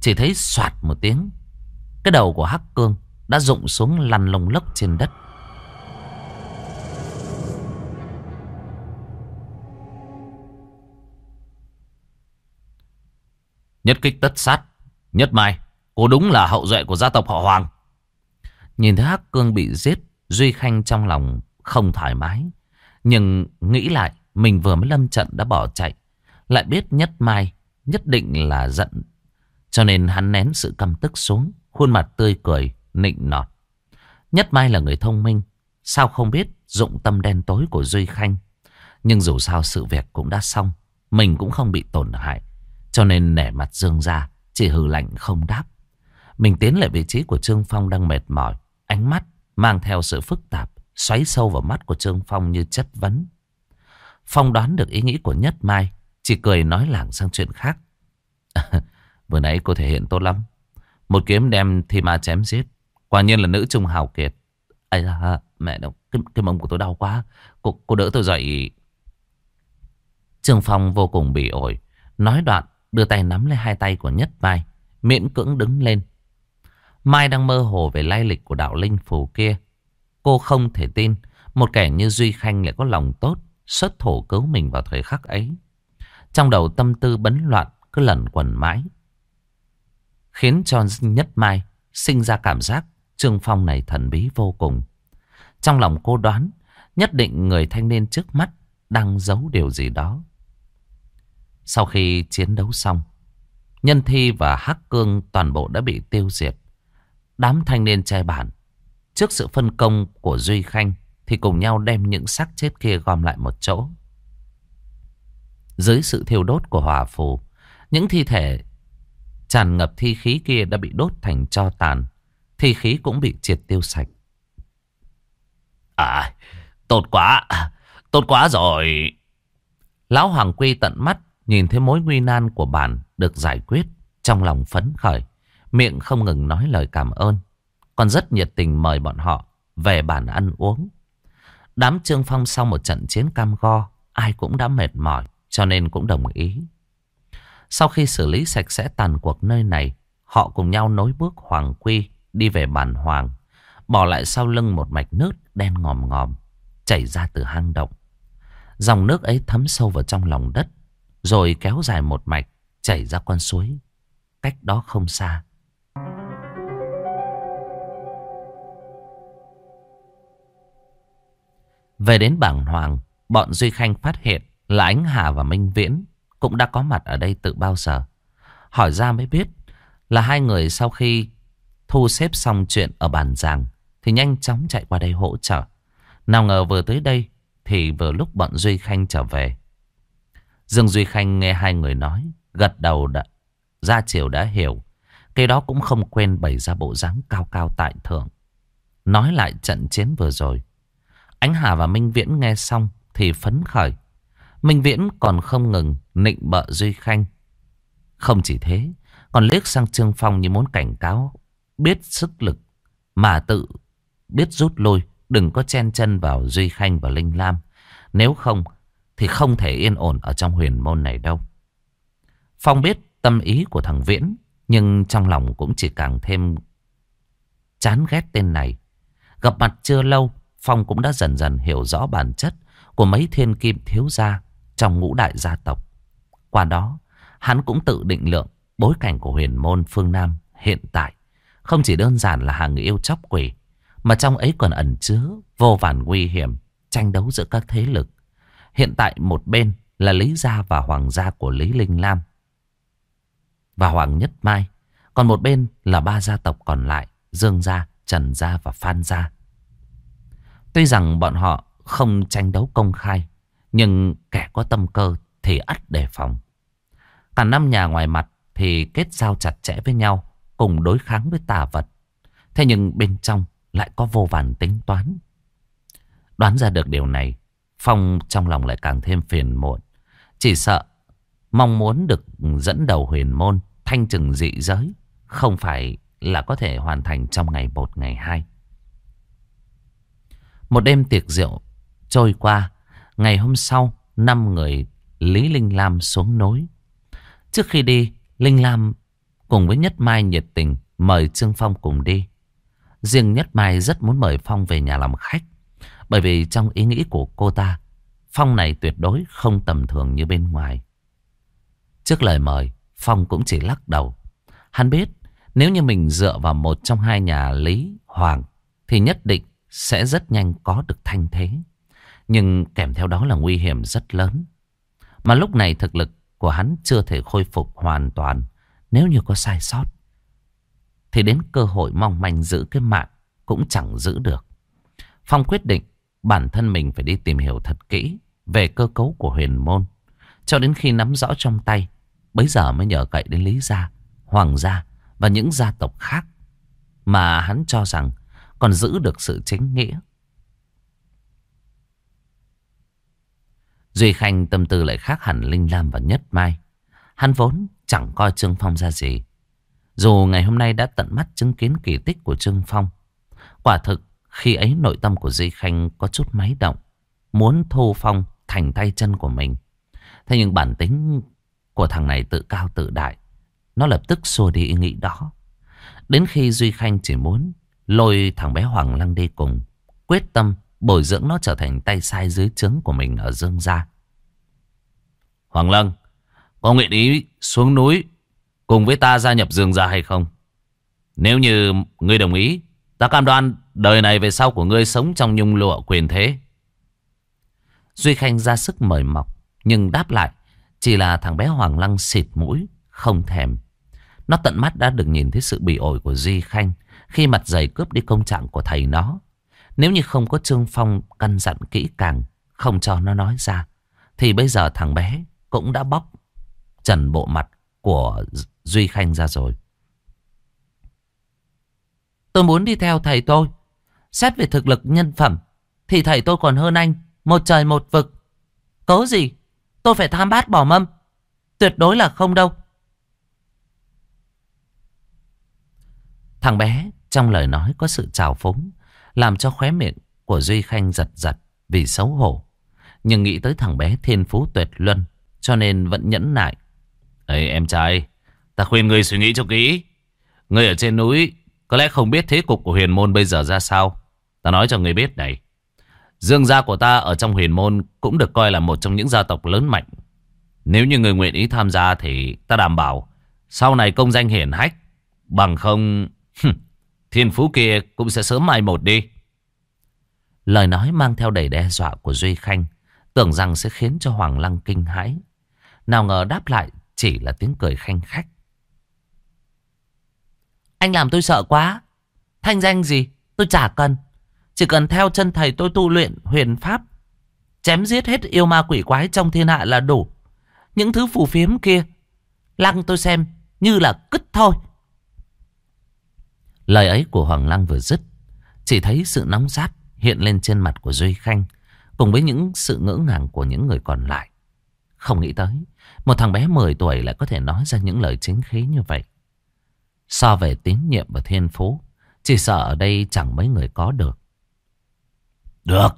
Chỉ thấy soạt một tiếng, cái đầu của Hắc Cương đã rụng xuống lăn lông lốc trên đất. Nhất kích tất sát, nhất mai, cô đúng là hậu duệ của gia tộc họ Hoàng. Nhìn thấy Hắc Cương bị giết, Duy Khanh trong lòng không thoải mái. Nhưng nghĩ lại, mình vừa mới lâm trận đã bỏ chạy. Lại biết Nhất Mai nhất định là giận. Cho nên hắn nén sự căm tức xuống, khuôn mặt tươi cười, nịnh nọt. Nhất Mai là người thông minh, sao không biết dụng tâm đen tối của Duy Khanh. Nhưng dù sao sự việc cũng đã xong, mình cũng không bị tổn hại. Cho nên nẻ mặt dương ra, chỉ hừ lạnh không đáp. Mình tiến lại vị trí của Trương Phong đang mệt mỏi, ánh mắt mang theo sự phức tạp, xoáy sâu vào mắt của Trương Phong như chất vấn. Phong đoán được ý nghĩ của Nhất Mai, chỉ cười nói lảng sang chuyện khác. Vừa nãy cô thể hiện tốt lắm. Một kiếm đem thì ma chém giết. Quả nhiên là nữ trung hào kiệt. Ây da, mẹ đâu, cái, cái mông của tôi đau quá. Cô, cô đỡ tôi dậy. Trương Phong vô cùng bị ổi. Nói đoạn, đưa tay nắm lấy hai tay của Nhất Mai. Miễn cưỡng đứng lên. Mai đang mơ hồ về lai lịch của đạo linh phù kia. Cô không thể tin một kẻ như Duy Khanh lại có lòng tốt, xuất thổ cứu mình vào thời khắc ấy. Trong đầu tâm tư bấn loạn cứ lẩn quẩn mãi. Khiến cho Nhất Mai sinh ra cảm giác Trương Phong này thần bí vô cùng. Trong lòng cô đoán nhất định người thanh niên trước mắt đang giấu điều gì đó. Sau khi chiến đấu xong, Nhân Thi và Hắc Cương toàn bộ đã bị tiêu diệt. Đám thanh niên trai bản Trước sự phân công của Duy Khanh Thì cùng nhau đem những xác chết kia gom lại một chỗ. Dưới sự thiêu đốt của hỏa phù Những thi thể tràn ngập thi khí kia đã bị đốt thành cho tàn Thi khí cũng bị triệt tiêu sạch. À tốt quá Tốt quá rồi. Lão Hoàng Quy tận mắt Nhìn thấy mối nguy nan của bản được giải quyết Trong lòng phấn khởi, Miệng không ngừng nói lời cảm ơn. Còn rất nhiệt tình mời bọn họ Về bàn ăn uống. Đám Trương Phong sau một trận chiến cam go, Ai cũng đã mệt mỏi, Cho nên cũng đồng ý. Sau khi xử lý sạch sẽ tàn cuộc nơi này, Họ cùng nhau nối bước Hoàng Quy Đi về bàn Hoàng, Bỏ lại sau lưng một mạch nước đen ngòm ngòm, Chảy ra từ hang động. Dòng nước ấy thấm sâu vào trong lòng đất rồi kéo dài một mạch Chảy ra con suối Cách đó không xa Về đến bảng hoàng, bọn Duy Khanh phát hiện là Ánh Hà và Minh Viễn cũng đã có mặt ở đây từ bao giờ. Hỏi ra mới biết là hai người sau khi thu xếp xong chuyện ở bàn giàng thì nhanh chóng chạy qua đây hỗ trợ. Nào ngờ vừa tới đây thì vừa lúc bọn Duy Khanh trở về. Dương Duy Khanh nghe hai người nói, gật đầu đã, ra chiều đã hiểu. Cái đó cũng không quên bày ra bộ dáng cao cao tại thượng. Nói lại trận chiến vừa rồi. Ánh Hà và Minh Viễn nghe xong thì phấn khởi. Minh Viễn còn không ngừng nịnh bợ Duy Khanh. Không chỉ thế, còn liếc sang Trương Phong như muốn cảnh cáo, biết sức lực mà tự biết rút lui, đừng có chen chân vào Duy Khanh và Linh Lam. Nếu không thì không thể yên ổn ở trong huyền môn này đâu. Phong biết tâm ý của thằng Viễn, nhưng trong lòng cũng chỉ càng thêm chán ghét tên này. Gặp mặt chưa lâu, Phong cũng đã dần dần hiểu rõ bản chất của mấy thiên kim thiếu gia trong ngũ đại gia tộc. Qua đó, hắn cũng tự định lượng bối cảnh của huyền môn phương Nam hiện tại. Không chỉ đơn giản là hàng yêu chóc quỷ, mà trong ấy còn ẩn chứa vô vàn nguy hiểm, tranh đấu giữa các thế lực. Hiện tại một bên là Lý Gia và Hoàng gia của Lý Linh Lam và Hoàng Nhất Mai. Còn một bên là ba gia tộc còn lại, Dương Gia, Trần Gia và Phan Gia. Tuy rằng bọn họ không tranh đấu công khai, nhưng kẻ có tâm cơ thì ắt đề phòng. Cả năm nhà ngoài mặt thì kết giao chặt chẽ với nhau, cùng đối kháng với tà vật. Thế nhưng bên trong lại có vô vàn tính toán. Đoán ra được điều này, Phong trong lòng lại càng thêm phiền muộn. Chỉ sợ, mong muốn được dẫn đầu huyền môn, thanh trừng dị giới, không phải là có thể hoàn thành trong ngày một ngày hai. Một đêm tiệc rượu trôi qua, ngày hôm sau, năm người Lý Linh Lam xuống núi. Trước khi đi, Linh Lam cùng với Nhất Mai nhiệt tình mời Trương Phong cùng đi. Riêng Nhất Mai rất muốn mời Phong về nhà làm khách. Bởi vì trong ý nghĩ của cô ta, Phong này tuyệt đối không tầm thường như bên ngoài. Trước lời mời, Phong cũng chỉ lắc đầu. Hắn biết nếu như mình dựa vào một trong hai nhà Lý Hoàng thì nhất định sẽ rất nhanh có được thanh thế. Nhưng kèm theo đó là nguy hiểm rất lớn. Mà lúc này thực lực của hắn chưa thể khôi phục hoàn toàn nếu như có sai sót. Thì đến cơ hội mong manh giữ cái mạng cũng chẳng giữ được. Phong quyết định bản thân mình phải đi tìm hiểu thật kỹ về cơ cấu của huyền môn. Cho đến khi nắm rõ trong tay, bấy giờ mới nhờ cậy đến Lý Gia, Hoàng Gia và những gia tộc khác mà hắn cho rằng còn giữ được sự chính nghĩa. Duy Khanh tâm tư lại khác hẳn Linh Lam và Nhất Mai. Hắn vốn chẳng coi Trương Phong ra gì. Dù ngày hôm nay đã tận mắt chứng kiến kỳ tích của Trương Phong. Quả thực khi ấy nội tâm của Duy Khanh có chút máy động. Muốn thu Phong thành tay chân của mình. Thế nhưng bản tính của thằng này tự cao tự đại. Nó lập tức xua đi ý nghĩ đó. Đến khi Duy Khanh chỉ muốn lôi thằng bé Hoàng Lăng đi cùng. Quyết tâm bồi dưỡng nó trở thành tay sai dưới trướng của mình ở Dương Gia. Hoàng Lăng, có nguyện ý xuống núi cùng với ta gia nhập Dương Gia hay không? Nếu như ngươi đồng ý, ta cam đoan đời này về sau của ngươi sống trong nhung lụa quyền thế. Duy Khanh ra sức mời mọc, nhưng đáp lại chỉ là thằng bé Hoàng Lăng xịt mũi, không thèm. Nó tận mắt đã được nhìn thấy sự bị ổi của Duy Khanh khi mặt dày cướp đi công trạng của thầy nó. Nếu như không có Trương Phong căn dặn kỹ càng, không cho nó nói ra, thì bây giờ thằng bé cũng đã bóc trần bộ mặt của Duy Khanh ra rồi. Tôi muốn đi theo thầy tôi. Xét về thực lực nhân phẩm, thì thầy tôi còn hơn anh, một trời một vực. Cớ gì? Tôi phải tham bát bỏ mâm. Tuyệt đối là không đâu. Thằng bé trong lời nói có sự trào phúng, làm cho khóe miệng của Duy Khanh giật giật vì xấu hổ. Nhưng nghĩ tới thằng bé thiên phú tuyệt luân, cho nên vẫn nhẫn nại. Ê em trai, ta khuyên ngươi suy nghĩ cho kỹ. Ngươi ở trên núi, có lẽ không biết thế cục của huyền môn bây giờ ra sao. Ta nói cho người biết này. Dương gia của ta ở trong huyền môn cũng được coi là một trong những gia tộc lớn mạnh. Nếu như người nguyện ý tham gia thì ta đảm bảo sau này công danh hiển hách. Bằng không, thiên phú kia cũng sẽ sớm mai một đi. Lời nói mang theo đầy đe dọa của Duy Khanh, tưởng rằng sẽ khiến cho Hoàng Lăng kinh hãi. Nào ngờ đáp lại chỉ là tiếng cười khanh khách. Anh làm tôi sợ quá. Thanh danh gì tôi chả cần. Chỉ cần theo chân thầy tôi tu luyện huyền pháp. Chém giết hết yêu ma quỷ quái trong thiên hạ là đủ. Những thứ phù phiếm kia. Lăng tôi xem như là cứt thôi. Lời ấy của Hoàng Lăng vừa dứt. Chỉ thấy sự nóng rát hiện lên trên mặt của Duy Khanh. Cùng với những sự ngỡ ngàng của những người còn lại. Không nghĩ tới. Một thằng bé 10 tuổi lại có thể nói ra những lời chính khí như vậy. So về tín nhiệm và thiên phú. Chỉ sợ ở đây chẳng mấy người có được. Được.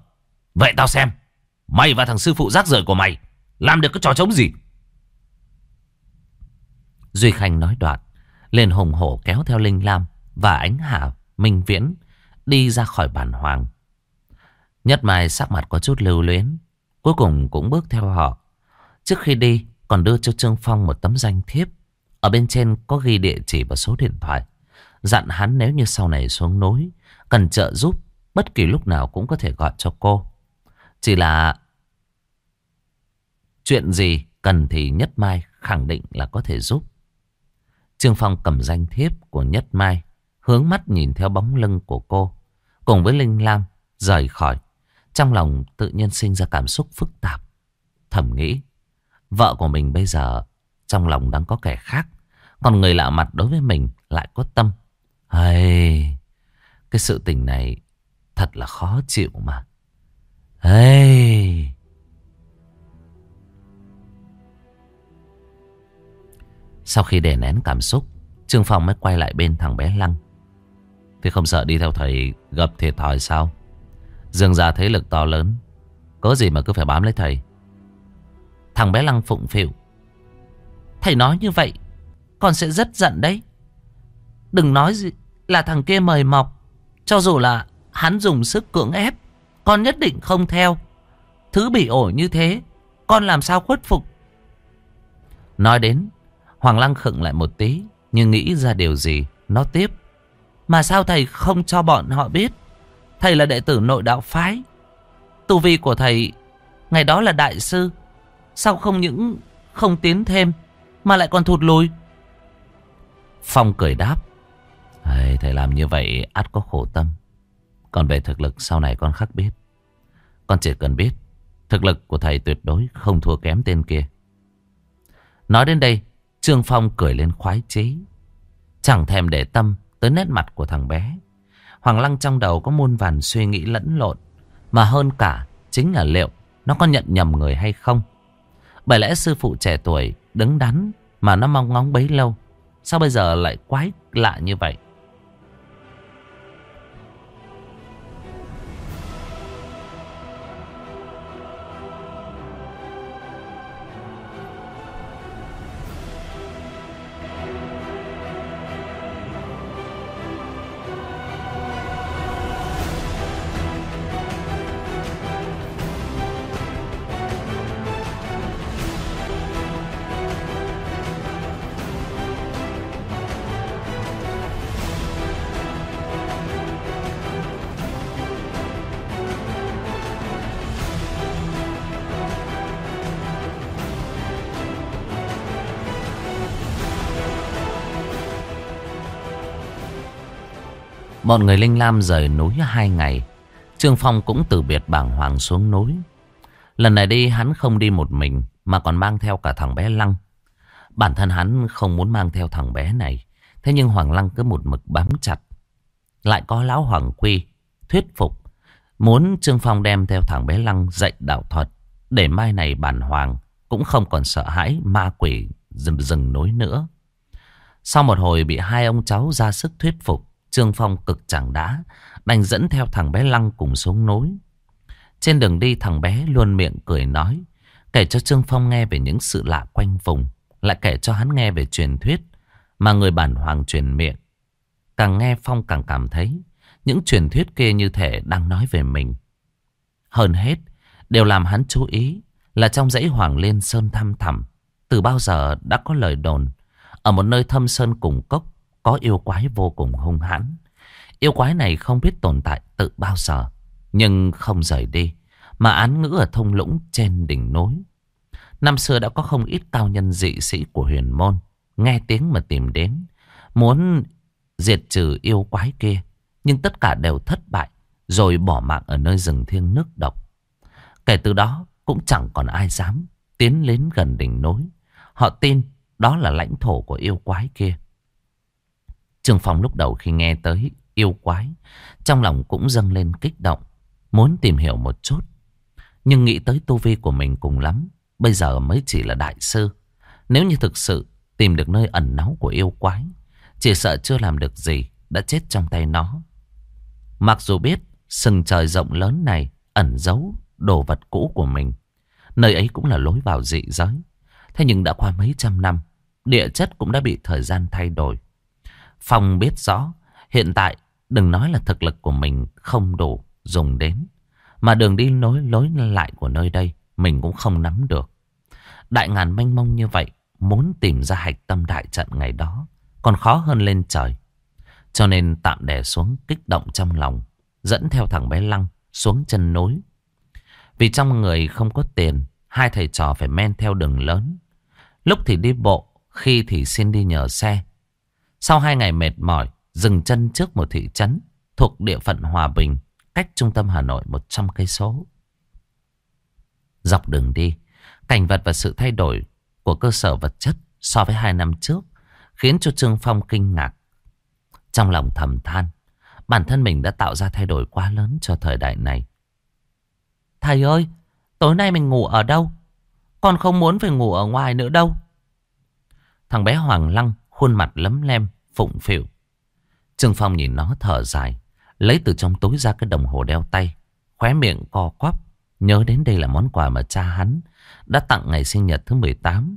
Vậy tao xem. Mày và thằng sư phụ rác rưởi của mày làm được cái trò trống gì? Duy Khanh nói đoạn. Lên hùng hổ kéo theo Linh Lam và ánh Hà Minh Viễn đi ra khỏi bản hoàng. Nhất Mai sắc mặt có chút lưu luyến. Cuối cùng cũng bước theo họ. Trước khi đi còn đưa cho Trương Phong một tấm danh thiếp. Ở bên trên có ghi địa chỉ và số điện thoại. Dặn hắn nếu như sau này xuống núi cần trợ giúp Bất kỳ lúc nào cũng có thể gọi cho cô. Chỉ là chuyện gì cần thì Nhất Mai khẳng định là có thể giúp. Trương Phong cầm danh thiếp của Nhất Mai, hướng mắt nhìn theo bóng lưng của cô, cùng với Linh Lam rời khỏi. Trong lòng tự nhiên sinh ra cảm xúc phức tạp. Thầm nghĩ, vợ của mình bây giờ trong lòng đang có kẻ khác. Còn người lạ mặt đối với mình lại có tâm. Hey, cái sự tình này thật là khó chịu mà. Hey. Sau khi đè nén cảm xúc, Trương Phong mới quay lại bên thằng bé Lăng. Thì không sợ đi theo thầy gặp thiệt thòi sao? Dương gia thế lực to lớn, có gì mà cứ phải bám lấy thầy. Thằng bé Lăng phụng phịu. Thầy nói như vậy, con sẽ rất giận đấy. Đừng nói gì là thằng kia mời mọc. Cho dù là hắn dùng sức cưỡng ép, con nhất định không theo. Thứ bị ổi như thế, con làm sao khuất phục. Nói đến, Hoàng Lăng khựng lại một tí, nhưng nghĩ ra điều gì, nó tiếp. Mà sao thầy không cho bọn họ biết? Thầy là đệ tử nội đạo phái. Tu vi của thầy ngày đó là đại sư. Sao không những không tiến thêm mà lại còn thụt lùi? Phong cười đáp. Thầy, thầy làm như vậy ắt có khổ tâm. Còn về thực lực sau này con khắc biết. Con chỉ cần biết thực lực của thầy tuyệt đối không thua kém tên kia. Nói đến đây, Trương Phong cười lên khoái chế, Chẳng thèm để tâm tới nét mặt của thằng bé. Hoàng Lăng trong đầu có muôn vàn suy nghĩ lẫn lộn. Mà hơn cả chính là liệu nó có nhận nhầm người hay không. Bởi lẽ sư phụ trẻ tuổi đứng đắn mà nó mong ngóng bấy lâu. Sao bây giờ lại quái lạ như vậy? Bọn người Linh Lam rời núi hai ngày. Trương Phong cũng từ biệt bảng hoàng xuống núi. Lần này đi, hắn không đi một mình, mà còn mang theo cả thằng bé Lăng. Bản thân hắn không muốn mang theo thằng bé này. Thế nhưng Hoàng Lăng cứ một mực bám chặt. Lại có lão Hoàng Quy, thuyết phục. Muốn Trương Phong đem theo thằng bé Lăng dạy đạo thuật. Để mai này bản hoàng, cũng không còn sợ hãi ma quỷ rừng rừng núi nữa. Sau một hồi bị hai ông cháu ra sức thuyết phục. Trương Phong cực chẳng đã, đành dẫn theo thằng bé Lăng cùng xuống núi. Trên đường đi thằng bé luôn miệng cười nói, kể cho Trương Phong nghe về những sự lạ quanh vùng, lại kể cho hắn nghe về truyền thuyết mà người bản hoàng truyền miệng. Càng nghe Phong càng cảm thấy những truyền thuyết kia như thể đang nói về mình. Hơn hết, đều làm hắn chú ý là trong dãy Hoàng Liên Sơn thăm thẳm, từ bao giờ đã có lời đồn, ở một nơi thâm sơn cùng cốc, có yêu quái vô cùng hung hãn. Yêu quái này không biết tồn tại tự bao giờ. Nhưng không rời đi. Mà án ngữ ở thông lũng trên đỉnh núi. Năm xưa đã có không ít cao nhân dị sĩ của huyền môn. Nghe tiếng mà tìm đến. Muốn diệt trừ yêu quái kia. Nhưng tất cả đều thất bại. Rồi bỏ mạng ở nơi rừng thiêng nước độc. Kể từ đó cũng chẳng còn ai dám tiến đến gần đỉnh núi. Họ tin đó là lãnh thổ của yêu quái kia. Trương Phong lúc đầu khi nghe tới yêu quái, trong lòng cũng dâng lên kích động, muốn tìm hiểu một chút. Nhưng nghĩ tới tu vi của mình cùng lắm, bây giờ mới chỉ là đại sư. Nếu như thực sự tìm được nơi ẩn náu của yêu quái, chỉ sợ chưa làm được gì, đã chết trong tay nó. Mặc dù biết sừng trời rộng lớn này ẩn giấu đồ vật cũ của mình, nơi ấy cũng là lối vào dị giới. Thế nhưng đã qua mấy trăm năm, địa chất cũng đã bị thời gian thay đổi. Phong biết rõ, hiện tại đừng nói là thực lực của mình không đủ dùng đến. Mà đường đi nối lối lại của nơi đây mình cũng không nắm được. Đại ngàn mênh mông như vậy, muốn tìm ra hạch tâm đại trận ngày đó còn khó hơn lên trời. Cho nên tạm đè xuống kích động trong lòng, dẫn theo thằng bé Lăng xuống chân núi. Vì trong người không có tiền, hai thầy trò phải men theo đường lớn. Lúc thì đi bộ, khi thì xin đi nhờ xe. Sau hai ngày mệt mỏi, dừng chân trước một thị trấn thuộc địa phận Hòa Bình, cách trung tâm Hà Nội 100 cây số. Dọc đường đi, cảnh vật và sự thay đổi của cơ sở vật chất so với hai năm trước Khiến cho Trương Phong kinh ngạc. Trong lòng thầm than. Bản thân mình đã tạo ra thay đổi quá lớn cho thời đại này. Thầy ơi, tối nay mình ngủ ở đâu? Con không muốn phải ngủ ở ngoài nữa đâu. Thằng bé Hoàng Lăng, khuôn mặt lấm lem, phụng phịu. Trương Phong nhìn nó thở dài, lấy từ trong túi ra cái đồng hồ đeo tay, khóe miệng co quắp, nhớ đến đây là món quà mà cha hắn đã tặng ngày sinh nhật thứ 18.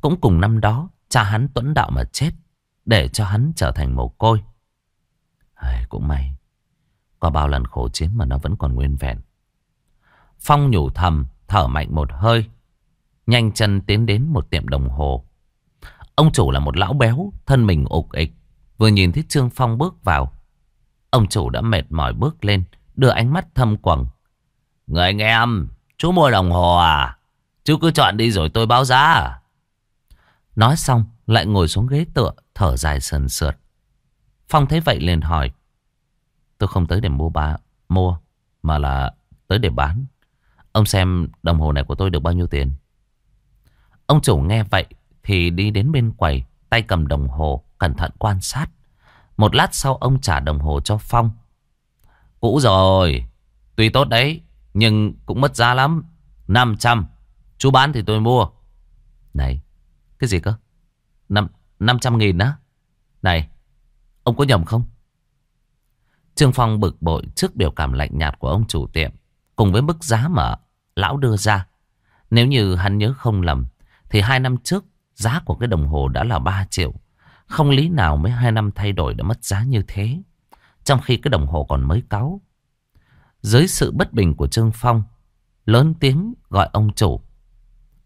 Cũng cùng năm đó, cha hắn tuẫn đạo mà chết, để cho hắn trở thành mồ côi. Ai, cũng may, có bao lần khổ chiến mà nó vẫn còn nguyên vẹn. Phong nhủ thầm, thở mạnh một hơi, nhanh chân tiến đến một tiệm đồng hồ. Ông chủ là một lão béo, thân mình ục ịch, vừa nhìn thấy Trương Phong bước vào. Ông chủ đã mệt mỏi bước lên, đưa ánh mắt thâm quầng. Người anh em, chú mua đồng hồ à? Chú cứ chọn đi rồi tôi báo giá à? Nói xong, lại ngồi xuống ghế tựa, thở dài sần sượt. Phong thấy vậy liền hỏi. Tôi không tới để mua ba mua, mà là tới để bán. Ông xem đồng hồ này của tôi được bao nhiêu tiền? Ông chủ nghe vậy thì đi đến bên quầy, tay cầm đồng hồ, cẩn thận quan sát. Một lát sau ông trả đồng hồ cho Phong. Cũ rồi, tuy tốt đấy, nhưng cũng mất giá lắm. 500, chú bán thì tôi mua. Này, cái gì cơ? Năm, 500 nghìn á? Này, ông có nhầm không? Trương Phong bực bội trước biểu cảm lạnh nhạt của ông chủ tiệm. Cùng với mức giá mà lão đưa ra. Nếu như hắn nhớ không lầm, thì hai năm trước giá của cái đồng hồ đã là 3 triệu. Không lý nào mấy hai năm thay đổi đã mất giá như thế. Trong khi cái đồng hồ còn mới cáu. Dưới sự bất bình của Trương Phong, lớn tiếng gọi ông chủ.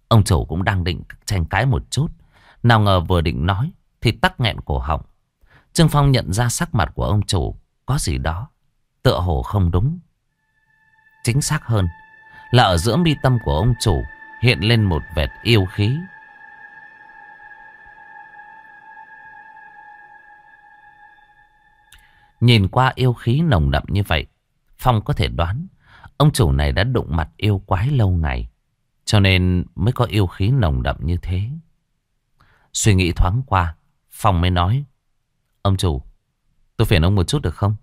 Ông chủ cũng đang định tranh cãi một chút. Nào ngờ vừa định nói thì tắc nghẹn cổ họng. Trương Phong nhận ra sắc mặt của ông chủ có gì đó. Tựa hồ không đúng. Chính xác hơn là ở giữa mi tâm của ông chủ hiện lên một vệt yêu khí. Nhìn qua yêu khí nồng đậm như vậy, Phong có thể đoán ông chủ này đã đụng mặt yêu quái lâu ngày, cho nên mới có yêu khí nồng đậm như thế. Suy nghĩ thoáng qua, Phong mới nói, ông chủ, tôi phiền ông một chút được không?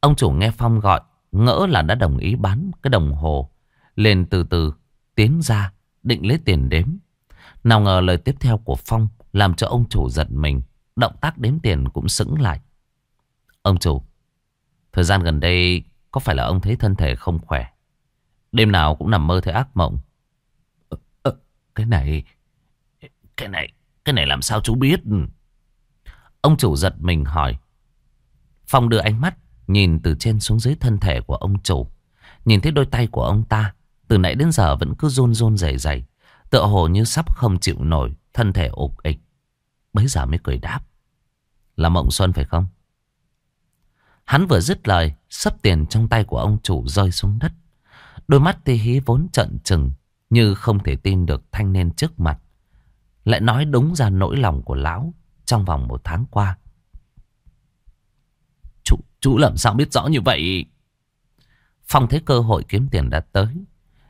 Ông chủ nghe Phong gọi, ngỡ là đã đồng ý bán cái đồng hồ, lên từ từ tiến ra, định lấy tiền đếm. Nào ngờ lời tiếp theo của Phong làm cho ông chủ giật mình, động tác đếm tiền cũng sững lại. Ông chủ, thời gian gần đây có phải là ông thấy thân thể không khỏe? Đêm nào cũng nằm mơ thấy ác mộng. Ờ, ờ, cái này, cái này, cái này làm sao chú biết? Ông chủ giật mình hỏi. Phong đưa ánh mắt nhìn từ trên xuống dưới thân thể của ông chủ. Nhìn thấy đôi tay của ông ta từ nãy đến giờ vẫn cứ run run rẩy rẩy, tựa hồ như sắp không chịu nổi, thân thể ục ịch. Bấy giờ mới cười đáp. Là mộng xuân phải không? Hắn vừa dứt lời, sấp tiền trong tay của ông chủ rơi xuống đất. Đôi mắt tê hí vốn trận trừng, như không thể tin được thanh niên trước mặt. Lại nói đúng ra nỗi lòng của lão trong vòng một tháng qua. Chú, chú làm sao biết rõ như vậy? Phong thấy cơ hội kiếm tiền đã tới.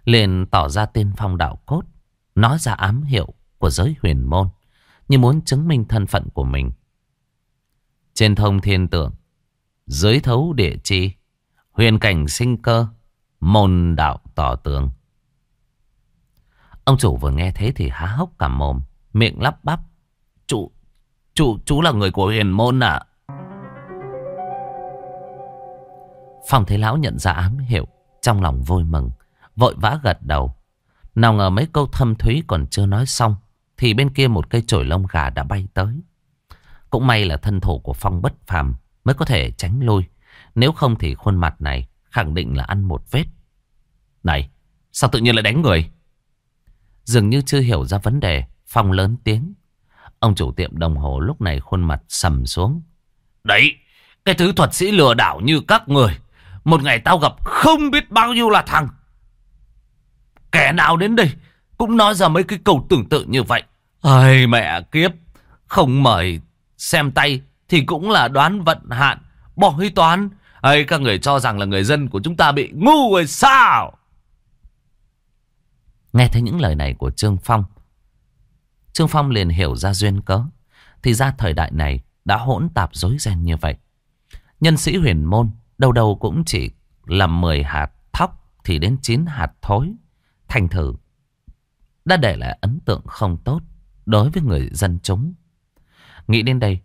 Liền tỏ ra tên phong đạo cốt. Nói ra ám hiệu của giới huyền môn. Như muốn chứng minh thân phận của mình. Trên thông thiên tượng dưới thấu địa chi, huyền cảnh sinh cơ, môn đạo tỏ tường. Ông chủ vừa nghe thế thì há hốc cả mồm, miệng lắp bắp. Chủ, chủ, chú là người của huyền môn à? Phong thấy lão nhận ra ám hiệu, trong lòng vui mừng, vội vã gật đầu. Nào ngờ mấy câu thâm thúy còn chưa nói xong, thì bên kia một cây chổi lông gà đã bay tới. Cũng may là thân thủ của Phong bất phàm, mới có thể tránh lôi. Nếu không thì khuôn mặt này khẳng định là ăn một vết. Này, sao tự nhiên lại đánh người? Dường như chưa hiểu ra vấn đề, Phong lớn tiếng. Ông chủ tiệm đồng hồ lúc này khuôn mặt sầm xuống. Đấy, cái thứ thuật sĩ lừa đảo như các người. Một ngày tao gặp không biết bao nhiêu là thằng. Kẻ nào đến đây cũng nói ra mấy cái câu tưởng tự như vậy. Ây mẹ kiếp, không mời xem tay thì cũng là đoán vận hạn, bỏ huy toán. ấy, các người cho rằng là người dân của chúng ta bị ngu rồi sao? Nghe thấy những lời này của Trương Phong, Trương Phong liền hiểu ra duyên cớ. Thì ra thời đại này đã hỗn tạp rối ren như vậy. Nhân sĩ huyền môn đâu đâu cũng chỉ làm 10 hạt thóc thì đến 9 hạt thối. Thành thử đã để lại ấn tượng không tốt đối với người dân chúng. Nghĩ đến đây,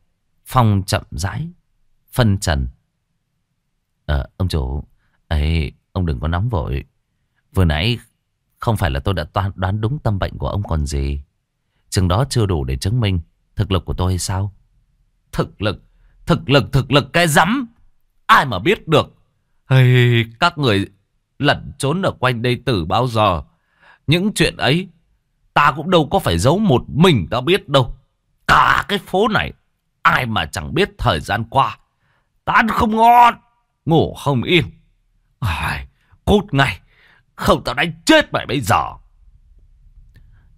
Phong chậm rãi, phân trần. Ờ, ông chủ, ấy, ông đừng có nóng vội. Vừa nãy không phải là tôi đã toán, đoán đúng tâm bệnh của ông còn gì. Chừng đó chưa đủ để chứng minh thực lực của tôi hay sao? Thực lực, thực lực, thực lực cái rắm. Ai mà biết được. Hey, các người lẩn trốn ở quanh đây từ bao giờ. Những chuyện ấy ta cũng đâu có phải giấu một mình ta biết đâu. Cả cái phố này ai mà chẳng biết thời gian qua. Ta ăn không ngon, ngủ không yên. Ai, cút ngay, không tao đánh chết mày bây giờ.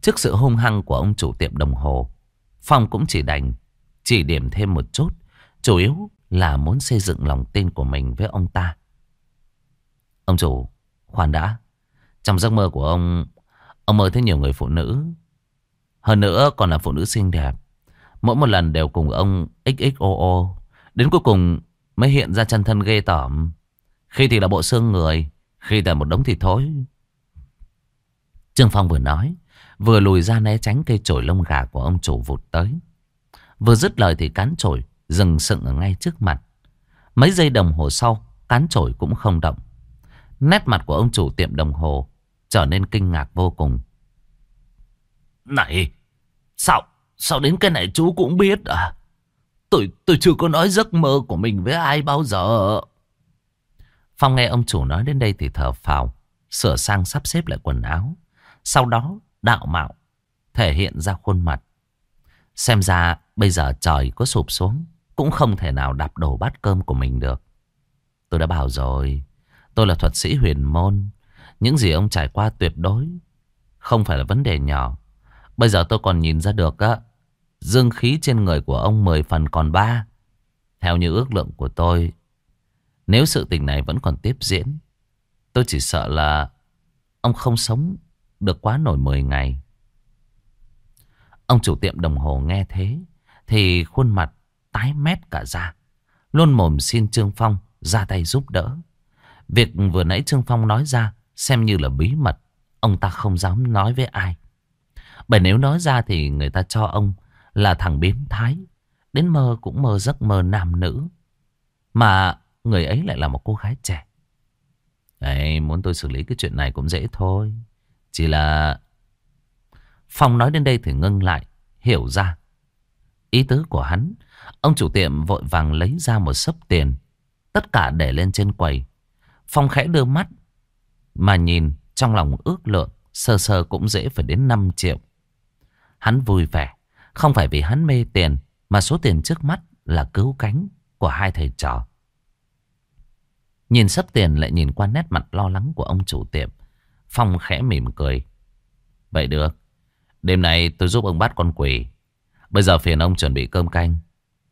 Trước sự hung hăng của ông chủ tiệm đồng hồ, Phong cũng chỉ đành chỉ điểm thêm một chút. Chủ yếu là muốn xây dựng lòng tin của mình với ông ta. Ông chủ, khoan đã. Trong giấc mơ của ông, ông mơ thấy nhiều người phụ nữ. Hơn nữa còn là phụ nữ xinh đẹp. Mỗi một lần đều cùng ông XXOO. Đến cuối cùng mới hiện ra chân thân ghê tởm. Khi thì là bộ xương người, khi là một đống thịt thối. Trương Phong vừa nói, vừa lùi ra né tránh cây chổi lông gà của ông chủ vụt tới. Vừa dứt lời thì cán chổi dừng sững ở ngay trước mặt. Mấy giây đồng hồ sau, cán chổi cũng không động. Nét mặt của ông chủ tiệm đồng hồ trở nên kinh ngạc vô cùng. Này, sao, sao đến cái này chú cũng biết à? Tôi, tôi chưa có nói giấc mơ của mình với ai bao giờ. Phong nghe ông chủ nói đến đây thì thở phào, sửa sang sắp xếp lại quần áo. Sau đó, đạo mạo, thể hiện ra khuôn mặt. Xem ra bây giờ trời có sụp xuống, cũng không thể nào đạp đổ bát cơm của mình được. Tôi đã bảo rồi, tôi là thuật sĩ huyền môn. Những gì ông trải qua tuyệt đối, không phải là vấn đề nhỏ. Bây giờ tôi còn nhìn ra được á, dương khí trên người của ông 10 phần còn 3. Theo như ước lượng của tôi, nếu sự tình này vẫn còn tiếp diễn, tôi chỉ sợ là ông không sống được quá nổi 10 ngày. Ông chủ tiệm đồng hồ nghe thế, thì khuôn mặt tái mét cả ra. Luôn mồm xin Trương Phong ra tay giúp đỡ. Việc vừa nãy Trương Phong nói ra xem như là bí mật. Ông ta không dám nói với ai. Bởi nếu nói ra thì người ta cho ông là thằng biến thái. Đến mơ cũng mơ giấc mơ nam nữ. Mà người ấy lại là một cô gái trẻ. Đấy, muốn tôi xử lý cái chuyện này cũng dễ thôi. Chỉ là... Phong nói đến đây thì ngưng lại, hiểu ra. Ý tứ của hắn, ông chủ tiệm vội vàng lấy ra một sấp tiền. Tất cả để lên trên quầy. Phong khẽ đưa mắt, mà nhìn trong lòng ước lượng, sơ sơ cũng dễ phải đến 5 triệu. Hắn vui vẻ, không phải vì hắn mê tiền, mà số tiền trước mắt là cứu cánh của hai thầy trò. Nhìn sấp tiền lại nhìn qua nét mặt lo lắng của ông chủ tiệm. Phong khẽ mỉm cười. Vậy được. Đêm nay tôi giúp ông bắt con quỷ. Bây giờ phiền ông chuẩn bị cơm canh.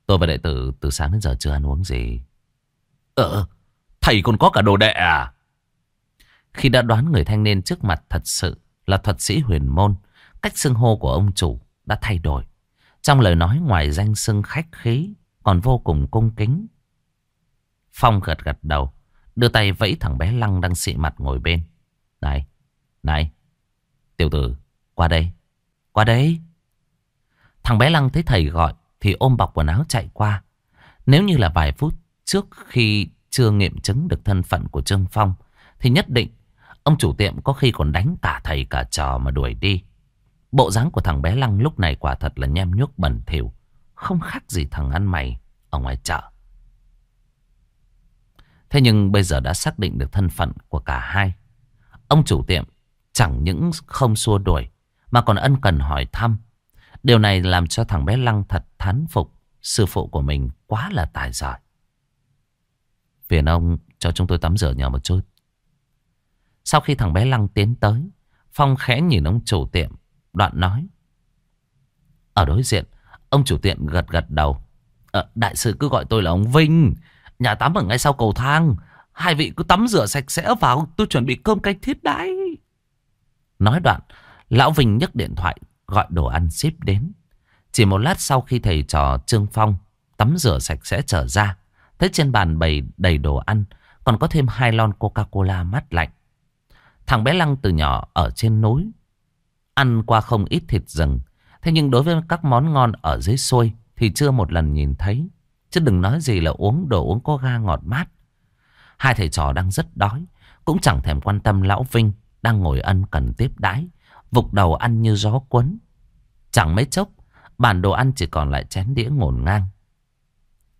Tôi và đệ tử từ sáng đến giờ chưa ăn uống gì. Ờ, thầy còn có cả đồ đệ à? Khi đã đoán người thanh niên trước mặt thật sự là thuật sĩ huyền môn, cách xưng hô của ông chủ đã thay đổi. Trong lời nói ngoài danh xưng khách khí, còn vô cùng cung kính. Phong gật gật đầu, đưa tay vẫy thằng bé Lăng đang xị mặt ngồi bên. Này, này, tiểu tử, qua đây, qua đây. Thằng bé Lăng thấy thầy gọi thì ôm bọc quần áo chạy qua. Nếu như là vài phút trước khi chưa nghiệm chứng được thân phận của Trương Phong thì nhất định ông chủ tiệm có khi còn đánh cả thầy cả trò mà đuổi đi. Bộ dáng của thằng bé Lăng lúc này quả thật là nhem nhuốc bẩn thỉu, không khác gì thằng ăn mày ở ngoài chợ. Thế nhưng bây giờ đã xác định được thân phận của cả hai. Ông chủ tiệm chẳng những không xua đuổi mà còn ân cần hỏi thăm. Điều này làm cho thằng bé Lăng thật thán phục. Sư phụ của mình quá là tài giỏi. Phiền ông cho chúng tôi tắm rửa nhờ một chút. Sau khi thằng bé Lăng tiến tới, Phong khẽ nhìn ông chủ tiệm, đoạn nói. Ở đối diện, ông chủ tiệm gật gật đầu. À, đại sư cứ gọi tôi là ông Vinh. Nhà tắm ở ngay sau cầu thang. Hai vị cứ tắm rửa sạch sẽ vào, tôi chuẩn bị cơm canh thiết đãi. Nói đoạn, Lão Vinh nhấc điện thoại gọi đồ ăn ship đến. Chỉ một lát sau khi thầy trò Trương Phong tắm rửa sạch sẽ trở ra. Thấy trên bàn bày đầy đồ ăn. Còn có thêm hai lon Coca-Cola mát lạnh. Thằng bé Lăng từ nhỏ ở trên núi. Ăn qua không ít thịt rừng. Thế nhưng đối với các món ngon ở dưới xôi thì chưa một lần nhìn thấy. Chứ đừng nói gì là uống đồ uống có ga ngọt mát. Hai thầy trò đang rất đói. Cũng chẳng thèm quan tâm Lão Vinh đang ngồi ân cần tiếp đái. Vục đầu ăn như gió cuốn. Chẳng mấy chốc, bản đồ ăn chỉ còn lại chén đĩa ngổn ngang.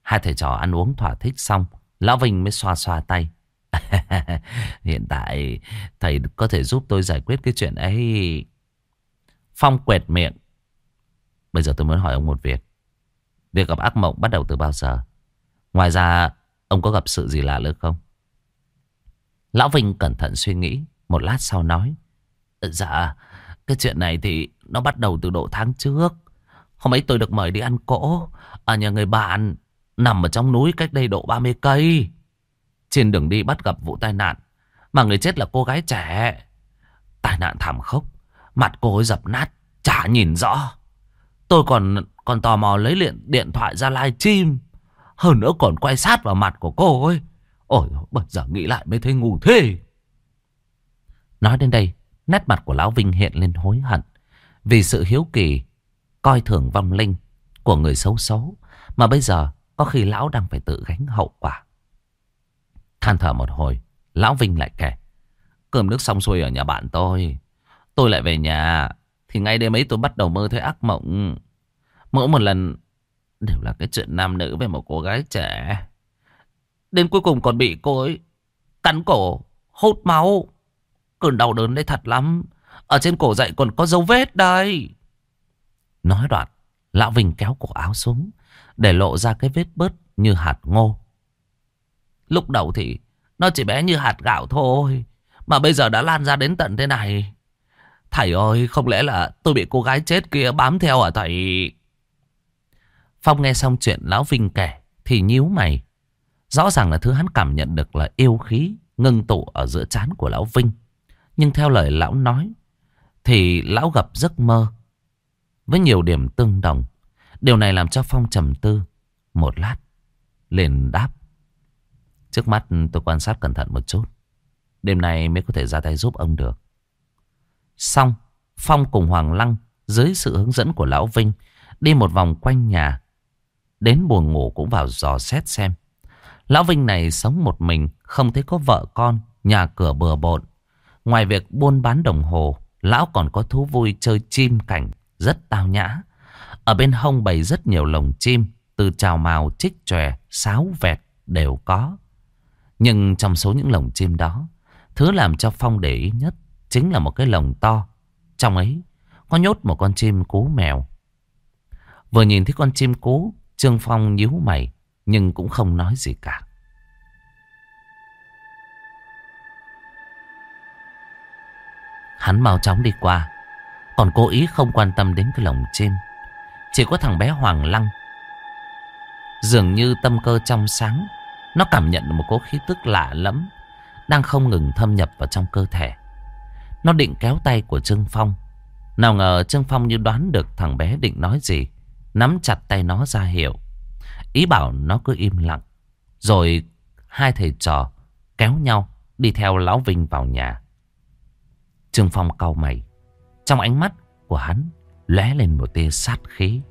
Hai thầy trò ăn uống thỏa thích xong, Lão Vinh mới xoa xoa tay. Hiện tại thầy có thể giúp tôi giải quyết cái chuyện ấy. Phong quẹt miệng. Bây giờ tôi muốn hỏi ông một việc. Việc gặp ác mộng bắt đầu từ bao giờ? Ngoài ra, ông có gặp sự gì lạ nữa không? Lão Vinh cẩn thận suy nghĩ. Một lát sau nói. Dạ, cái chuyện này thì nó bắt đầu từ độ tháng trước. Hôm ấy tôi được mời đi ăn cỗ ở nhà người bạn nằm ở trong núi cách đây độ 30 cây. Trên đường đi bắt gặp vụ tai nạn mà người chết là cô gái trẻ. Tai nạn thảm khốc, mặt cô ấy dập nát, chả nhìn rõ. Tôi còn còn tò mò lấy điện, điện thoại ra live stream. Hơn nữa còn quay sát vào mặt của cô ấy. Ôi, bây giờ nghĩ lại mới thấy ngu thế. Nói đến đây, nét mặt của Lão Vinh hiện lên hối hận. Vì sự hiếu kỳ, coi thường vong linh của người xấu xấu. Mà bây giờ, có khi Lão đang phải tự gánh hậu quả. Than thở một hồi, Lão Vinh lại kể. Cơm nước xong xuôi ở nhà bạn tôi. Tôi lại về nhà, thì ngay đêm ấy tôi bắt đầu mơ thấy ác mộng. Mỗi một lần đều là cái chuyện nam nữ về một cô gái trẻ. Đến cuối cùng còn bị cô ấy cắn cổ, hốt máu. Cơn đau đớn đấy thật lắm. Ở trên cổ dậy còn có dấu vết đây. Nói đoạn, Lão Vinh kéo cổ áo xuống để lộ ra cái vết bớt như hạt ngô. Lúc đầu thì nó chỉ bé như hạt gạo thôi. Mà bây giờ đã lan ra đến tận thế này. Thầy ơi, không lẽ là tôi bị cô gái chết kia bám theo à thầy? Phong nghe xong chuyện Lão Vinh kể thì nhíu mày. Rõ ràng là thứ hắn cảm nhận được là yêu khí ngưng tụ ở giữa chán của Lão Vinh. Nhưng theo lời Lão nói thì Lão gặp giấc mơ với nhiều điểm tương đồng. Điều này làm cho Phong trầm tư một lát. Liền đáp. Trước mắt tôi quan sát cẩn thận một chút. Đêm nay mới có thể ra tay giúp ông được. Xong, Phong cùng Hoàng Lăng dưới sự hướng dẫn của Lão Vinh đi một vòng quanh nhà. Đến buồn ngủ cũng vào dò xét xem. Lão Vinh này sống một mình, không thấy có vợ con, nhà cửa bừa bộn. Ngoài việc buôn bán đồng hồ, Lão còn có thú vui chơi chim cảnh, rất tao nhã. Ở bên hông bày rất nhiều lồng chim, từ trào màu, trích chòe, sáo vẹt đều có. Nhưng trong số những lồng chim đó, thứ làm cho Phong để ý nhất chính là một cái lồng to. Trong ấy có nhốt một con chim cú mèo. Vừa nhìn thấy con chim cú, Trương Phong nhíu mày nhưng cũng không nói gì cả. Hắn mau chóng đi qua, còn cố ý không quan tâm đến cái lồng chim. Chỉ có thằng bé Hoàng Lăng. Dường như tâm cơ trong sáng, nó cảm nhận được một cỗ khí tức lạ lẫm đang không ngừng thâm nhập vào trong cơ thể. Nó định kéo tay của Trương Phong. Nào ngờ Trương Phong như đoán được thằng bé định nói gì. Nắm chặt tay nó ra hiệu. Ý bảo nó cứ im lặng. Rồi hai thầy trò kéo nhau đi theo Lão Vinh vào nhà. Trương Phong cau mày. Trong ánh mắt của hắn lóe lên một tia sát khí.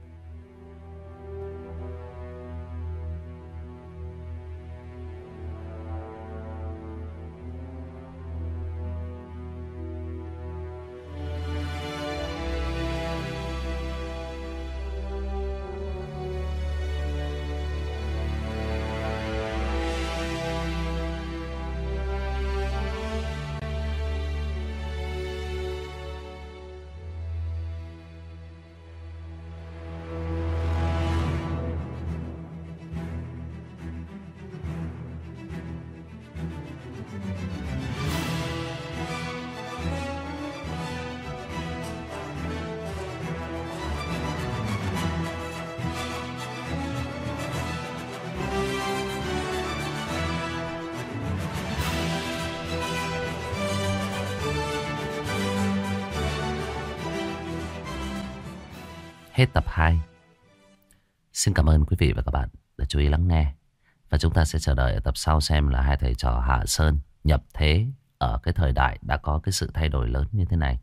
Ta sẽ chờ đợi ở tập sau xem là hai thầy trò Hạ Sơn nhập thế ở cái thời đại đã có cái sự thay đổi lớn như thế này.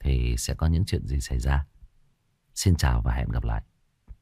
Thì sẽ có những chuyện gì xảy ra. Xin chào và hẹn gặp lại.